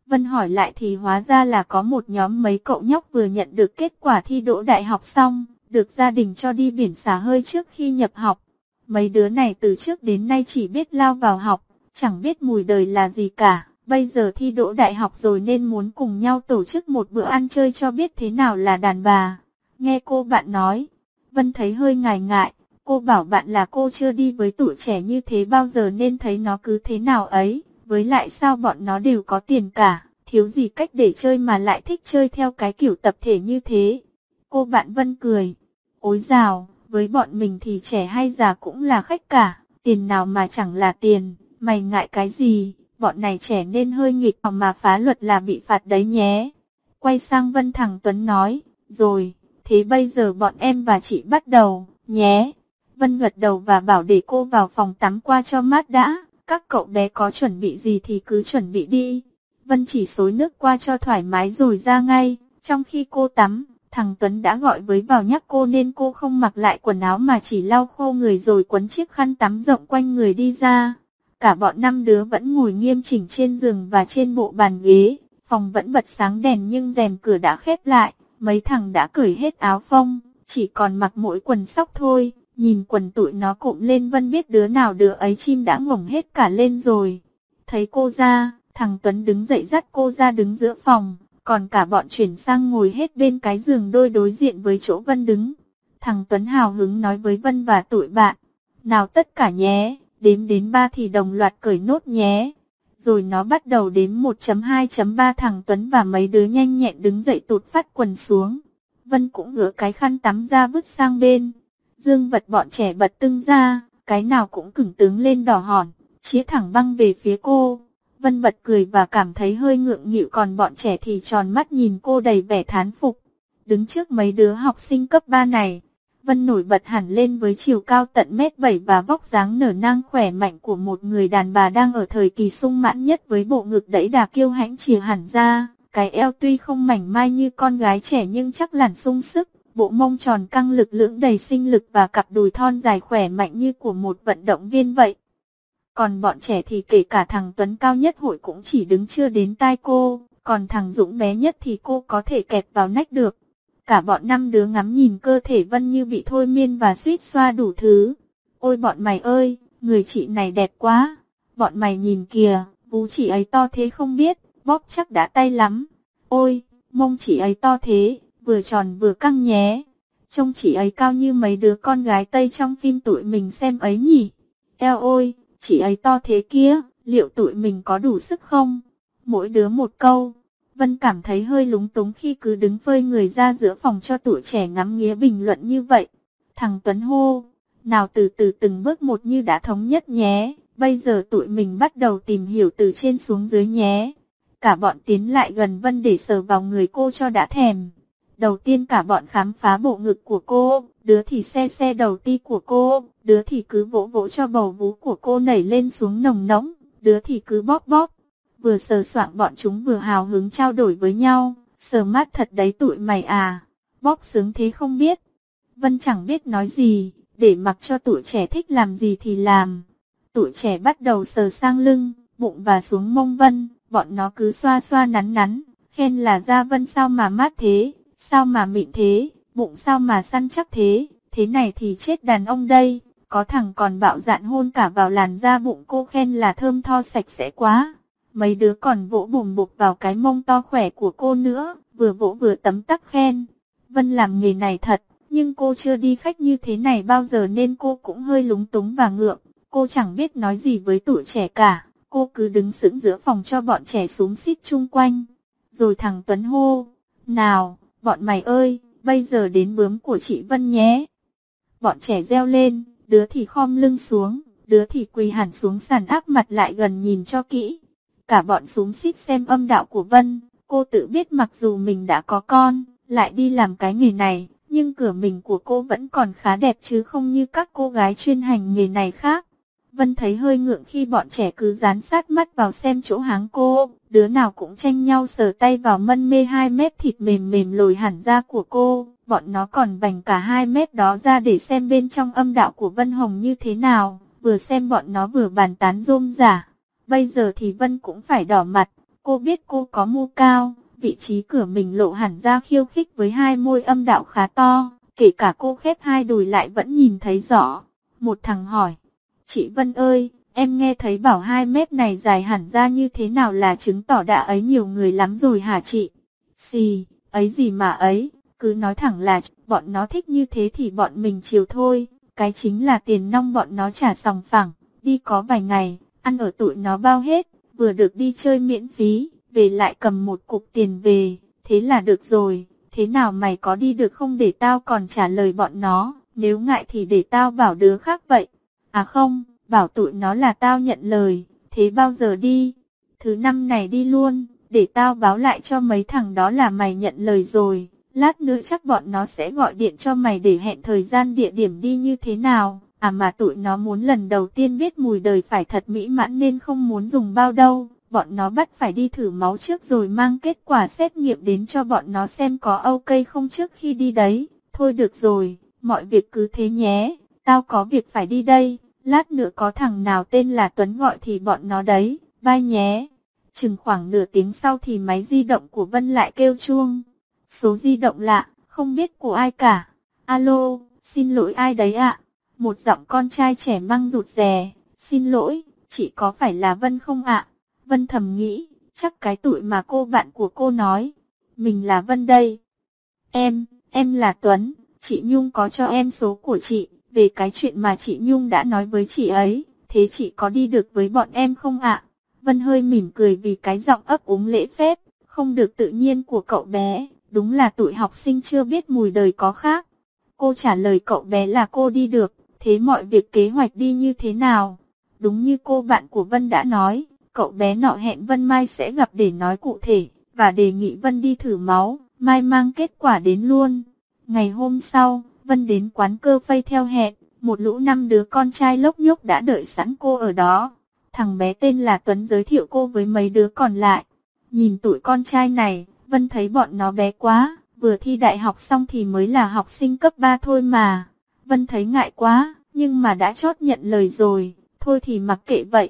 Vân hỏi lại thì hóa ra là có một nhóm mấy cậu nhóc vừa nhận được kết quả thi đỗ đại học xong, được gia đình cho đi biển xả hơi trước khi nhập học. Mấy đứa này từ trước đến nay chỉ biết lao vào học, chẳng biết mùi đời là gì cả. Bây giờ thi đỗ đại học rồi nên muốn cùng nhau tổ chức một bữa ăn chơi cho biết thế nào là đàn bà. Nghe cô bạn nói, Vân thấy hơi ngại ngại. Cô bảo bạn là cô chưa đi với tuổi trẻ như thế bao giờ nên thấy nó cứ thế nào ấy. Với lại sao bọn nó đều có tiền cả, thiếu gì cách để chơi mà lại thích chơi theo cái kiểu tập thể như thế. Cô bạn Vân cười, ối rào, với bọn mình thì trẻ hay già cũng là khách cả, tiền nào mà chẳng là tiền, mày ngại cái gì, bọn này trẻ nên hơi nghịch mà phá luật là bị phạt đấy nhé. Quay sang Vân Thằng Tuấn nói, rồi, thế bây giờ bọn em và chị bắt đầu, nhé. Vân gật đầu và bảo để cô vào phòng tắm qua cho mát đã, các cậu bé có chuẩn bị gì thì cứ chuẩn bị đi. Vân chỉ xối nước qua cho thoải mái rồi ra ngay, trong khi cô tắm, Thằng Tuấn đã gọi với vào nhắc cô nên cô không mặc lại quần áo mà chỉ lau khô người rồi quấn chiếc khăn tắm rộng quanh người đi ra. Cả bọn năm đứa vẫn ngồi nghiêm chỉnh trên giường và trên bộ bàn ghế. Phòng vẫn bật sáng đèn nhưng rèm cửa đã khép lại. Mấy thằng đã cởi hết áo phông, chỉ còn mặc mỗi quần sóc thôi. Nhìn quần tụi nó cụm lên Vân biết đứa nào đứa ấy chim đã ngổng hết cả lên rồi. Thấy cô ra, thằng Tuấn đứng dậy dắt cô ra đứng giữa phòng còn cả bọn chuyển sang ngồi hết bên cái giường đôi đối diện với chỗ Vân đứng. Thằng Tuấn hào hứng nói với Vân và tụi bạn, nào tất cả nhé, đếm đến 3 thì đồng loạt cởi nốt nhé. Rồi nó bắt đầu đếm 1.2.3 thằng Tuấn và mấy đứa nhanh nhẹn đứng dậy tụt phát quần xuống. Vân cũng ngửa cái khăn tắm ra vứt sang bên. Dương vật bọn trẻ bật tưng ra, cái nào cũng cứng tướng lên đỏ hòn, chĩa thẳng băng về phía cô. Vân bật cười và cảm thấy hơi ngượng nghịu còn bọn trẻ thì tròn mắt nhìn cô đầy vẻ thán phục. Đứng trước mấy đứa học sinh cấp 3 này, Vân nổi bật hẳn lên với chiều cao tận mét 7 và vóc dáng nở nang khỏe mạnh của một người đàn bà đang ở thời kỳ sung mãn nhất với bộ ngực đẫy đà kiêu hãnh chìa hẳn ra. Cái eo tuy không mảnh mai như con gái trẻ nhưng chắc làn sung sức, bộ mông tròn căng lực lưỡng đầy sinh lực và cặp đùi thon dài khỏe mạnh như của một vận động viên vậy. Còn bọn trẻ thì kể cả thằng Tuấn cao nhất hội cũng chỉ đứng chưa đến tai cô, còn thằng Dũng bé nhất thì cô có thể kẹp vào nách được. Cả bọn năm đứa ngắm nhìn cơ thể Vân như bị thôi miên và suýt xoa đủ thứ. Ôi bọn mày ơi, người chị này đẹp quá. Bọn mày nhìn kìa, vú chị ấy to thế không biết, bóp chắc đã tay lắm. Ôi, mông chị ấy to thế, vừa tròn vừa căng nhé. Trông chị ấy cao như mấy đứa con gái Tây trong phim tụi mình xem ấy nhỉ. Eo ôi, chị ấy to thế kia, liệu tụi mình có đủ sức không? Mỗi đứa một câu. Vân cảm thấy hơi lúng túng khi cứ đứng phơi người ra giữa phòng cho tụi trẻ ngắm nghía bình luận như vậy. Thằng Tuấn hô, nào từ từ từng bước một như đã thống nhất nhé, bây giờ tụi mình bắt đầu tìm hiểu từ trên xuống dưới nhé. Cả bọn tiến lại gần Vân để sờ vào người cô cho đã thèm. Đầu tiên cả bọn khám phá bộ ngực của cô, đứa thì xe xe đầu ti của cô, đứa thì cứ vỗ vỗ cho bầu vú của cô nảy lên xuống nồng nóng, đứa thì cứ bóp bóp. Vừa sờ soạng bọn chúng vừa hào hứng trao đổi với nhau, sờ mát thật đấy tụi mày à, bóp sướng thế không biết. Vân chẳng biết nói gì, để mặc cho tụi trẻ thích làm gì thì làm. Tụi trẻ bắt đầu sờ sang lưng, bụng và xuống mông Vân, bọn nó cứ xoa xoa nắn nắn, khen là da Vân sao mà mát thế, sao mà mịn thế, bụng sao mà săn chắc thế, thế này thì chết đàn ông đây, có thằng còn bạo dạn hôn cả vào làn da bụng cô khen là thơm tho sạch sẽ quá. Mấy đứa còn vỗ bùm bụp vào cái mông to khỏe của cô nữa, vừa vỗ vừa tấm tắc khen. Vân làm nghề này thật, nhưng cô chưa đi khách như thế này bao giờ nên cô cũng hơi lúng túng và ngượng. Cô chẳng biết nói gì với tuổi trẻ cả, cô cứ đứng sững giữa phòng cho bọn trẻ xuống xít chung quanh. Rồi thằng Tuấn hô, nào, bọn mày ơi, bây giờ đến bướm của chị Vân nhé. Bọn trẻ reo lên, đứa thì khom lưng xuống, đứa thì quỳ hẳn xuống sàn áp mặt lại gần nhìn cho kỹ. Cả bọn xuống xít xem âm đạo của Vân, cô tự biết mặc dù mình đã có con, lại đi làm cái nghề này, nhưng cửa mình của cô vẫn còn khá đẹp chứ không như các cô gái chuyên hành nghề này khác. Vân thấy hơi ngượng khi bọn trẻ cứ dán sát mắt vào xem chỗ háng cô, đứa nào cũng tranh nhau sờ tay vào mân mê hai mép thịt mềm mềm lồi hẳn ra của cô, bọn nó còn vành cả hai mép đó ra để xem bên trong âm đạo của Vân Hồng như thế nào, vừa xem bọn nó vừa bàn tán rôm giả. Bây giờ thì Vân cũng phải đỏ mặt, cô biết cô có mu cao, vị trí cửa mình lộ hẳn ra khiêu khích với hai môi âm đạo khá to, kể cả cô khép hai đùi lại vẫn nhìn thấy rõ. Một thằng hỏi, chị Vân ơi, em nghe thấy bảo hai mép này dài hẳn ra như thế nào là chứng tỏ đã ấy nhiều người lắm rồi hả chị? Xì, ấy gì mà ấy, cứ nói thẳng là bọn nó thích như thế thì bọn mình chiều thôi, cái chính là tiền nong bọn nó trả sòng phẳng, đi có vài ngày, ăn ở tụi nó bao hết, vừa được đi chơi miễn phí, về lại cầm một cục tiền về, thế là được rồi, thế nào mày có đi được không để tao còn trả lời bọn nó, nếu ngại thì để tao bảo đứa khác vậy. À không, bảo tụi nó là tao nhận lời, thế bao giờ đi? Thứ năm này đi luôn, để tao báo lại cho mấy thằng đó là mày nhận lời rồi. Lát nữa chắc bọn nó sẽ gọi điện cho mày để hẹn thời gian địa điểm đi như thế nào. À mà tụi nó muốn lần đầu tiên biết mùi đời phải thật mỹ mãn nên không muốn dùng bao đâu. Bọn nó bắt phải đi thử máu trước rồi mang kết quả xét nghiệm đến cho bọn nó xem có ok không trước khi đi đấy. Thôi được rồi, mọi việc cứ thế nhé. Tao có việc phải đi đây. Lát nữa có thằng nào tên là Tuấn gọi thì bọn nó đấy. Bye nhé. Chừng khoảng nửa tiếng sau thì máy di động của Vân lại kêu chuông. Số di động lạ, không biết của ai cả. Alo, xin lỗi ai đấy ạ? Một giọng con trai trẻ măng rụt rè. Xin lỗi, chị có phải là Vân không ạ? Vân thầm nghĩ, chắc cái tụi mà cô bạn của cô nói. Mình là Vân đây. Em, em là Tuấn, chị Nhung có cho em số của chị, về cái chuyện mà chị Nhung đã nói với chị ấy, thế chị có đi được với bọn em không ạ? Vân hơi mỉm cười vì cái giọng ấp úng lễ phép, không được tự nhiên của cậu bé, đúng là tụi học sinh chưa biết mùi đời có khác. Cô trả lời cậu bé là cô đi được, thế mọi việc kế hoạch đi như thế nào? Đúng như cô bạn của Vân đã nói, cậu bé nọ hẹn Vân Mai sẽ gặp để nói cụ thể, và đề nghị Vân đi thử máu, Mai mang kết quả đến luôn. Ngày hôm sau, Vân đến quán cơ phây theo hẹn, một lũ năm đứa con trai lốc nhốc đã đợi sẵn cô ở đó. Thằng bé tên là Tuấn giới thiệu cô với mấy đứa còn lại. Nhìn tụi con trai này, Vân thấy bọn nó bé quá, vừa thi đại học xong thì mới là học sinh cấp 3 thôi mà. Vân thấy ngại quá, nhưng mà đã chót nhận lời rồi, thôi thì mặc kệ vậy.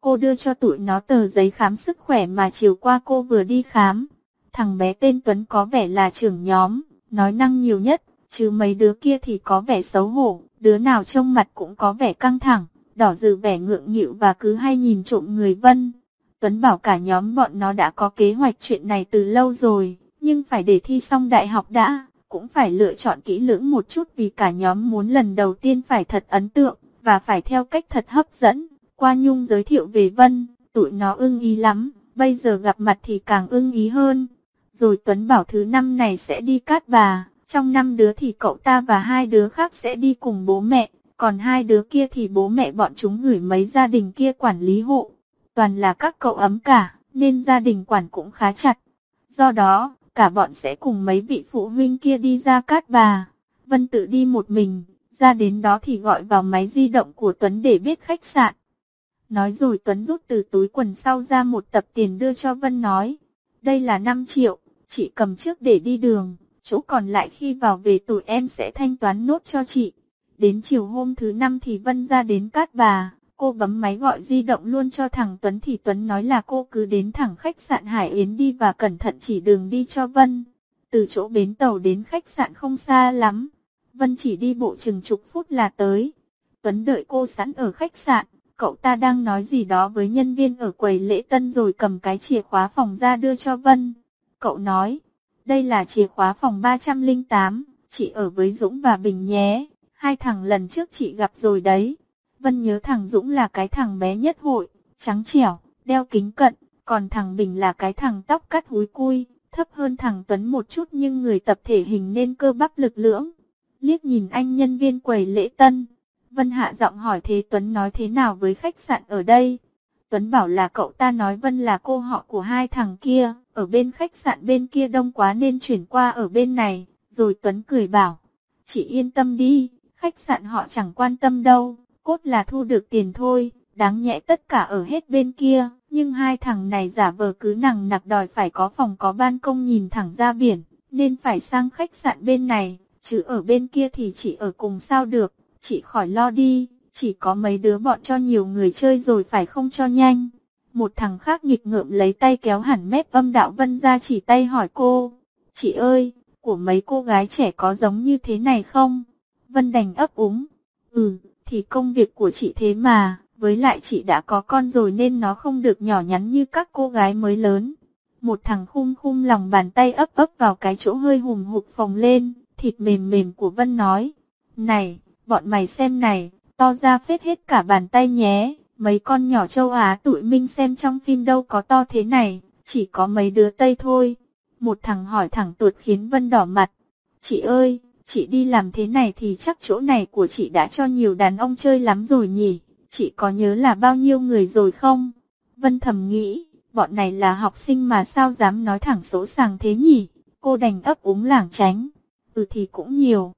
Cô đưa cho tụi nó tờ giấy khám sức khỏe mà chiều qua cô vừa đi khám. Thằng bé tên Tuấn có vẻ là trưởng nhóm, nói năng nhiều nhất, chứ mấy đứa kia thì có vẻ xấu hổ, đứa nào trông mặt cũng có vẻ căng thẳng, đỏ dự vẻ ngượng nghịu và cứ hay nhìn trộm người Vân. Tuấn bảo cả nhóm bọn nó đã có kế hoạch chuyện này từ lâu rồi, nhưng phải để thi xong đại học đã, cũng phải lựa chọn kỹ lưỡng một chút vì cả nhóm muốn lần đầu tiên phải thật ấn tượng, và phải theo cách thật hấp dẫn. Qua Nhung giới thiệu về Vân, tụi nó ưng ý lắm, bây giờ gặp mặt thì càng ưng ý hơn. Rồi Tuấn bảo thứ năm này sẽ đi cát bà, trong năm đứa thì cậu ta và hai đứa khác sẽ đi cùng bố mẹ, còn hai đứa kia thì bố mẹ bọn chúng gửi mấy gia đình kia quản lý hộ. Toàn là các cậu ấm cả, nên gia đình quản cũng khá chặt. Do đó, cả bọn sẽ cùng mấy vị phụ huynh kia đi ra cát bà. Vân tự đi một mình, ra đến đó thì gọi vào máy di động của Tuấn để biết khách sạn. Nói rồi Tuấn rút từ túi quần sau ra một tập tiền đưa cho Vân nói. Đây là 5 triệu, chị cầm trước để đi đường, chỗ còn lại khi vào về tụi em sẽ thanh toán nốt cho chị. Đến chiều hôm thứ năm thì Vân ra đến Cát Bà, cô bấm máy gọi di động luôn cho thằng Tuấn thì Tuấn nói là cô cứ đến thẳng khách sạn Hải Yến đi và cẩn thận chỉ đường đi cho Vân. từ chỗ bến tàu đến khách sạn không xa lắm. Vân chỉ đi bộ chừng chục phút là tới. Tuấn đợi cô sẵn ở khách sạn, cậu ta đang nói gì đó với nhân viên ở quầy lễ tân rồi cầm cái chìa khóa phòng ra đưa cho Vân. Cậu nói, đây là chìa khóa phòng 308, chị ở với Dũng và Bình nhé, hai thằng lần trước chị gặp rồi đấy. Vân nhớ thằng Dũng là cái thằng bé nhất hội, trắng trẻo, đeo kính cận, còn thằng Bình là cái thằng tóc cắt húi cui, thấp hơn thằng Tuấn một chút nhưng người tập thể hình nên cơ bắp lực lưỡng. Liếc nhìn anh nhân viên quầy lễ tân, Vân hạ giọng hỏi thế Tuấn nói thế nào với khách sạn ở đây. Tuấn bảo là cậu ta nói Vân là cô họ của hai thằng kia, ở bên khách sạn bên kia đông quá nên chuyển qua ở bên này. Rồi Tuấn cười bảo, chị yên tâm đi, khách sạn họ chẳng quan tâm đâu, cốt là thu được tiền thôi, đáng nhẽ tất cả ở hết bên kia. Nhưng hai thằng này giả vờ cứ nằng nặc đòi phải có phòng có ban công nhìn thẳng ra biển, nên phải sang khách sạn bên này, chứ ở bên kia thì chị ở cùng sao được, chị khỏi lo đi, chỉ có mấy đứa bọn cho nhiều người chơi rồi phải không cho nhanh. Một thằng khác nghịch ngợm lấy tay kéo hẳn mép âm đạo vân ra chỉ tay hỏi cô, chị ơi, của mấy cô gái trẻ có giống như thế này không? Vân đành ấp úng, ừ, thì công việc của chị thế mà. Với lại chị đã có con rồi nên nó không được nhỏ nhắn như các cô gái mới lớn. Một thằng khum khum lòng bàn tay ấp ấp vào cái chỗ hơi hùm hụt phồng lên, thịt mềm mềm của Vân nói. Này, bọn mày xem này, to ra phết hết cả bàn tay nhé. Mấy con nhỏ châu Á tụi minh xem trong phim đâu có to thế này, chỉ có mấy đứa Tây thôi. Một thằng hỏi thẳng tuột khiến Vân đỏ mặt. Chị ơi, chị đi làm thế này thì chắc chỗ này của chị đã cho nhiều đàn ông chơi lắm rồi nhỉ? chị có nhớ là bao nhiêu người rồi không? Vân thầm nghĩ, bọn này là học sinh mà sao dám nói thẳng số sàng thế nhỉ? Cô đành ấp úng lảng tránh. Ừ thì cũng nhiều.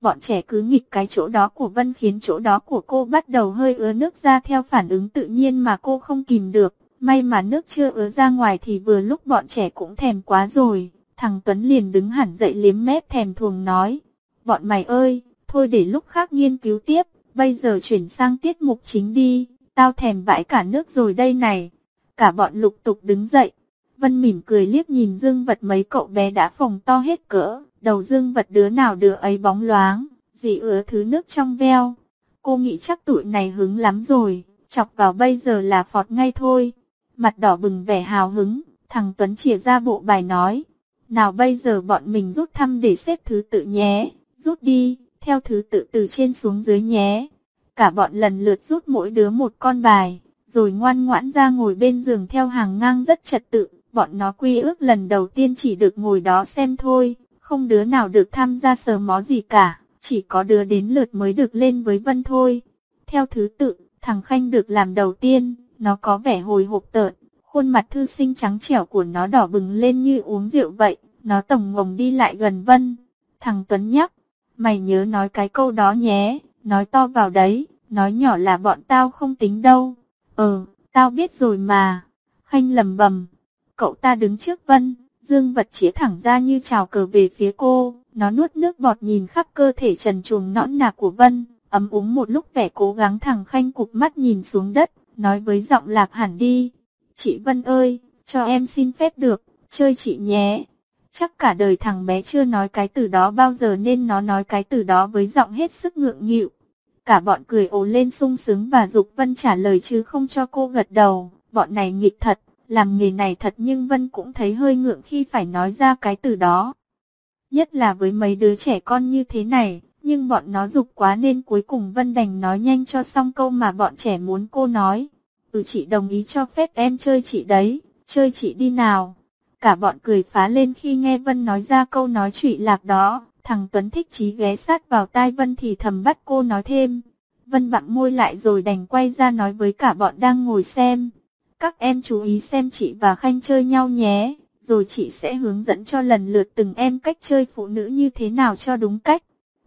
Bọn trẻ cứ nghịch cái chỗ đó của Vân khiến chỗ đó của cô bắt đầu hơi ứa nước ra theo phản ứng tự nhiên mà cô không kìm được. May mà nước chưa ứa ra ngoài thì vừa lúc bọn trẻ cũng thèm quá rồi. Thằng Tuấn liền đứng hẳn dậy liếm mép thèm thuồng nói. Bọn mày ơi, thôi để lúc khác nghiên cứu tiếp. Bây giờ chuyển sang tiết mục chính đi, tao thèm vãi cả nước rồi đây này. Cả bọn lục tục đứng dậy. Vân mỉm cười liếc nhìn dương vật mấy cậu bé đã phồng to hết cỡ. Đầu dương vật đứa nào đứa ấy bóng loáng, dị ứa thứ nước trong veo. Cô nghĩ chắc tụi này hứng lắm rồi, chọc vào bây giờ là phọt ngay thôi. Mặt đỏ bừng vẻ hào hứng, thằng Tuấn chìa ra bộ bài nói. Nào bây giờ bọn mình rút thăm để xếp thứ tự nhé, rút đi theo thứ tự từ trên xuống dưới nhé. Cả bọn lần lượt rút mỗi đứa một con bài, rồi ngoan ngoãn ra ngồi bên giường theo hàng ngang rất trật tự. Bọn nó quy ước lần đầu tiên chỉ được ngồi đó xem thôi, không đứa nào được tham gia sờ mó gì cả, chỉ có đứa đến lượt mới được lên với Vân thôi. Theo thứ tự, thằng Khanh được làm đầu tiên, nó có vẻ hồi hộp tợn, khuôn mặt thư sinh trắng trẻo của nó đỏ bừng lên như uống rượu vậy, nó tổng ngồng đi lại gần Vân. Thằng Tuấn nhắc, Mày nhớ nói cái câu đó nhé, nói to vào đấy, nói nhỏ là bọn tao không tính đâu. Ờ, tao biết rồi mà. Khanh lầm bầm. Cậu ta đứng trước Vân, dương vật chĩa thẳng ra như chào cờ về phía cô. Nó nuốt nước bọt nhìn khắp cơ thể trần truồng nõn nà của Vân, ấm úng một lúc vẻ cố gắng thằng Khanh cục mắt nhìn xuống đất, nói với giọng lạc hẳn đi. Chị Vân ơi, cho em xin phép được, chơi chị nhé. Chắc cả đời thằng bé chưa nói cái từ đó bao giờ nên nó nói cái từ đó với giọng hết sức ngượng nghịu. Cả bọn cười ồ lên sung sướng và Dục Vân trả lời chứ không cho cô gật đầu. Bọn này nghịch thật, làm nghề này thật nhưng Vân cũng thấy hơi ngượng khi phải nói ra cái từ đó. Nhất là với mấy đứa trẻ con như thế này, nhưng bọn nó dục quá nên cuối cùng Vân đành nói nhanh cho xong câu mà bọn trẻ muốn cô nói. Ừ chị đồng ý cho phép em chơi chị đấy, chơi chị đi nào. Cả bọn cười phá lên khi nghe Vân nói ra câu nói trụy lạc đó. Thằng Tuấn thích chí ghé sát vào tai Vân thì thầm bắt cô nói thêm. Vân bặm môi lại rồi đành quay ra nói với cả bọn đang ngồi xem. Các em chú ý xem chị và Khanh chơi nhau nhé. Rồi chị sẽ hướng dẫn cho lần lượt từng em cách chơi phụ nữ như thế nào cho đúng cách.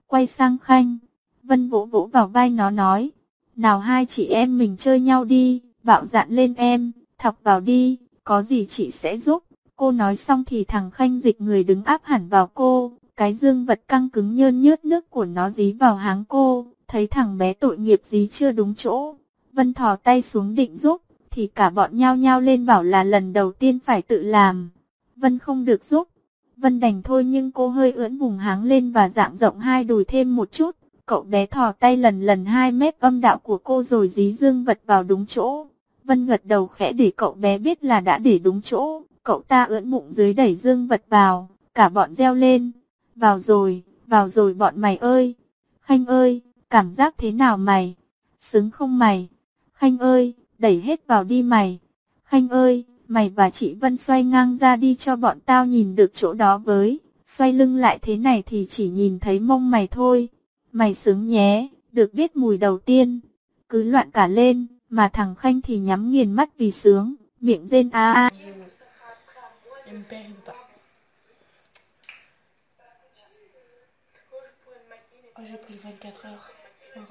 Quay sang Khanh. Vân vỗ vỗ vào vai nó nói. Nào hai chị em mình chơi nhau đi. Bạo dạn lên em. Thọc vào đi. Có gì chị sẽ giúp. Cô nói xong thì thằng Khanh dịch người đứng áp hẳn vào cô, cái dương vật căng cứng nhơn nhớt nước của nó dí vào háng cô, thấy thằng bé tội nghiệp dí chưa đúng chỗ. Vân thò tay xuống định giúp, thì cả bọn nhao nhao lên bảo là lần đầu tiên phải tự làm. Vân không được giúp. Vân đành thôi nhưng cô hơi ưỡn vùng háng lên và dạng rộng hai đùi thêm một chút. Cậu bé thò tay lần lần hai mép âm đạo của cô rồi dí dương vật vào đúng chỗ. Vân gật đầu khẽ để cậu bé biết là đã để đúng chỗ. Cậu ta ưỡn bụng dưới đẩy dương vật vào, cả bọn reo lên. Vào rồi, vào rồi bọn mày ơi. Khanh ơi, cảm giác thế nào mày? Sướng không mày? Khanh ơi, đẩy hết vào đi mày. Khanh ơi, mày và chị Vân xoay ngang ra đi cho bọn tao nhìn được chỗ đó với. Xoay lưng lại thế này thì chỉ nhìn thấy mông mày thôi. Mày sướng nhé, được biết mùi đầu tiên. Cứ loạn cả lên, mà thằng Khanh thì nhắm nghiền mắt vì sướng, miệng rên a a. Oh, j'ai pris 24 heures. Ok.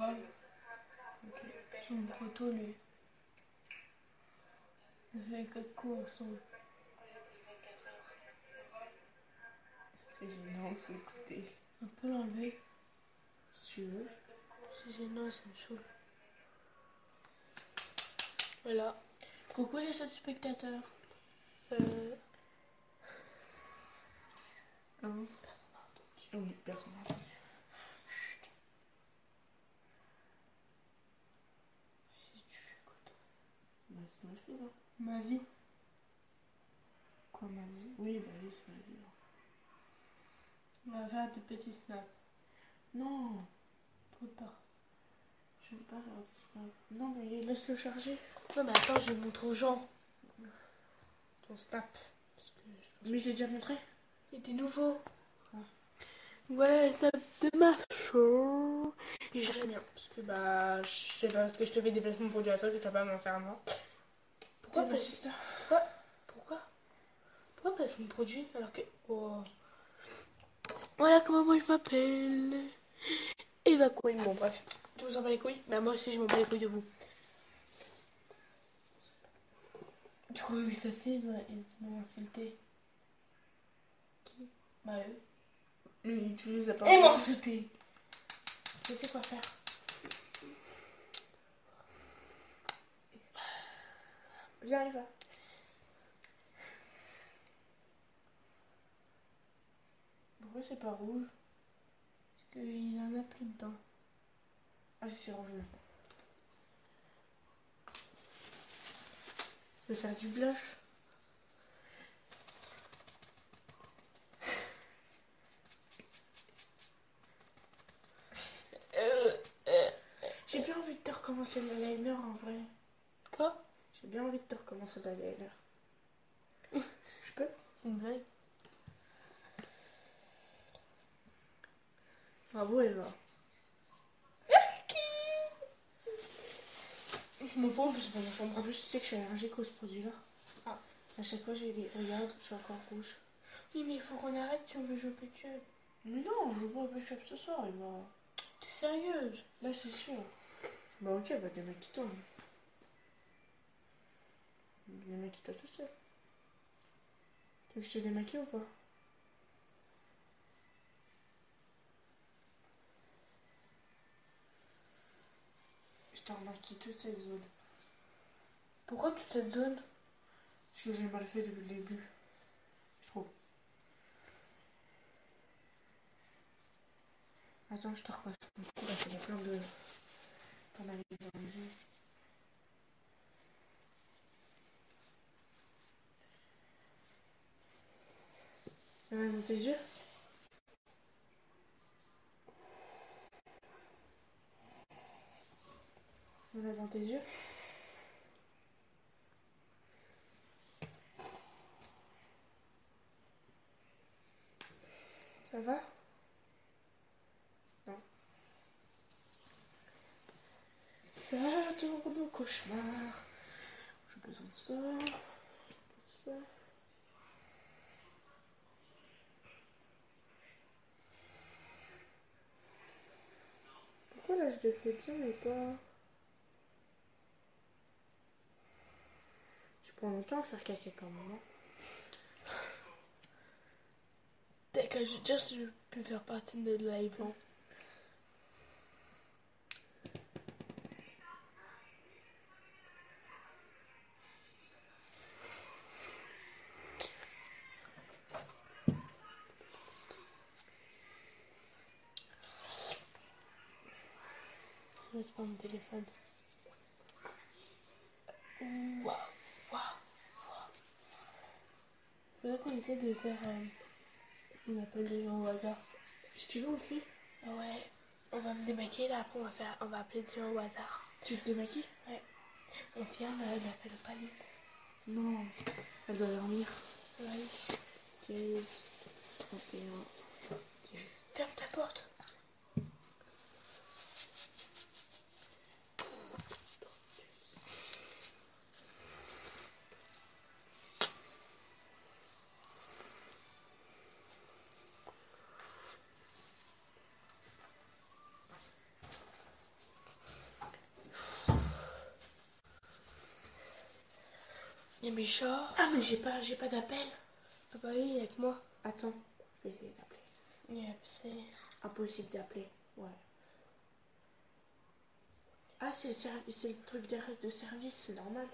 Son lui. Quatre coups ensemble. C'est gênant, c'est écouter. On peut l'enlever. Si tu veux. C'est gênant, ça me saoule. Voilà. Coucou les autres spectateurs. Euh... Hein Personne n'a entendu. Oui, personne n'a entendu. Bah, c'est ma vie, là. Ma vie Quoi, ma vie? Oui, bah oui, c'est ma vie. là. On va faire des petits snaps. Non Faut pas. Je veux pas snaps. Non, mais laisse-le charger. Non, mais attends, je montre aux gens. Ton snap. Parce que- Mais j'ai déjà montré. C'était nouveau. Ah. Voilà les snaps de ma show. Et bien. Parce que bah, je sais pas, parce que je te fais des placements produits à toi, tu vas pas m'en faire moi. Pourquoi C'est placement Pourquoi? Pourquoi Pourquoi placement produit alors que. Oh. Voilà comment moi je m'appelle. Eva Queen. Bon, bref. Vous en bats les couilles? Bah, moi aussi je m'en bats les couilles de vous. Du coup, que ça c'est, ils ont- ils m'ont insulté? Qui? Bah, eux. Lui, tu les as pas Ils m'ont insulté. Je sais quoi faire. J'arrive pas. Pourquoi c'est pas rouge Parce qu'il en a plus dedans. Ah si c'est maintenant. Je vais faire du blush. Euh, euh, J'ai bien envie de te recommencer le liner en vrai. Quoi? J'ai bien envie de te recommencer le liner. Je peux? C'est une blague. Bravo Eva. Je me fous, c'est pas ma chambre. En plus, tu sais que je suis allergique à ce produit-là. Ah. À chaque fois, j'ai des. Regarde, je suis encore rouge. Oui, mais il faut qu'on arrête si on veut jouer au Pet Shop. Mais non, je veux pas au ce soir, Eva. T'es sérieuse? Là, c'est sûr. Bah, ok, bah, démaquille-toi. Démaquille-toi tout seul. Tu veux que je te démaquille ou pas? Je te remarqué toute cette zone. Pourquoi toute cette zone? Parce que j'ai mal fait depuis le début. Je trouve. Attends, je te repasse. Du coup, là, c'est plein de. T'en avais enlevé. Euh, tes yeux? Voilà dans tes yeux. Ça va? Non. Ça tourne au cauchemar. J'ai besoin de ça. Pourquoi là je le fais bien mais pas... Pour longtemps faire caca quand même. D'accord, je vais dire si je peux faire partie de live. Hein. C'est pas mon téléphone. Ouh. Faudrait qu'on essaie de faire euh, un appel des gens au hasard. Si tu veux, on le fait. Ouais, on va me démaquiller là, après on va, faire, on va appeler des gens au hasard. Tu te démaquilles? Ouais. On ferme euh, l'appel au panier. Non, elle doit dormir. Oui. 15, 31, 15. Ferme ta porte. Mes chats. Ah, mais j'ai pas, j'ai pas d'appel. Ah bah oui, avec moi. Attends, je vais essayer d'appeler. Yep, c'est... Impossible d'appeler. Ouais. Ah, c'est le, le truc de service, c'est normal.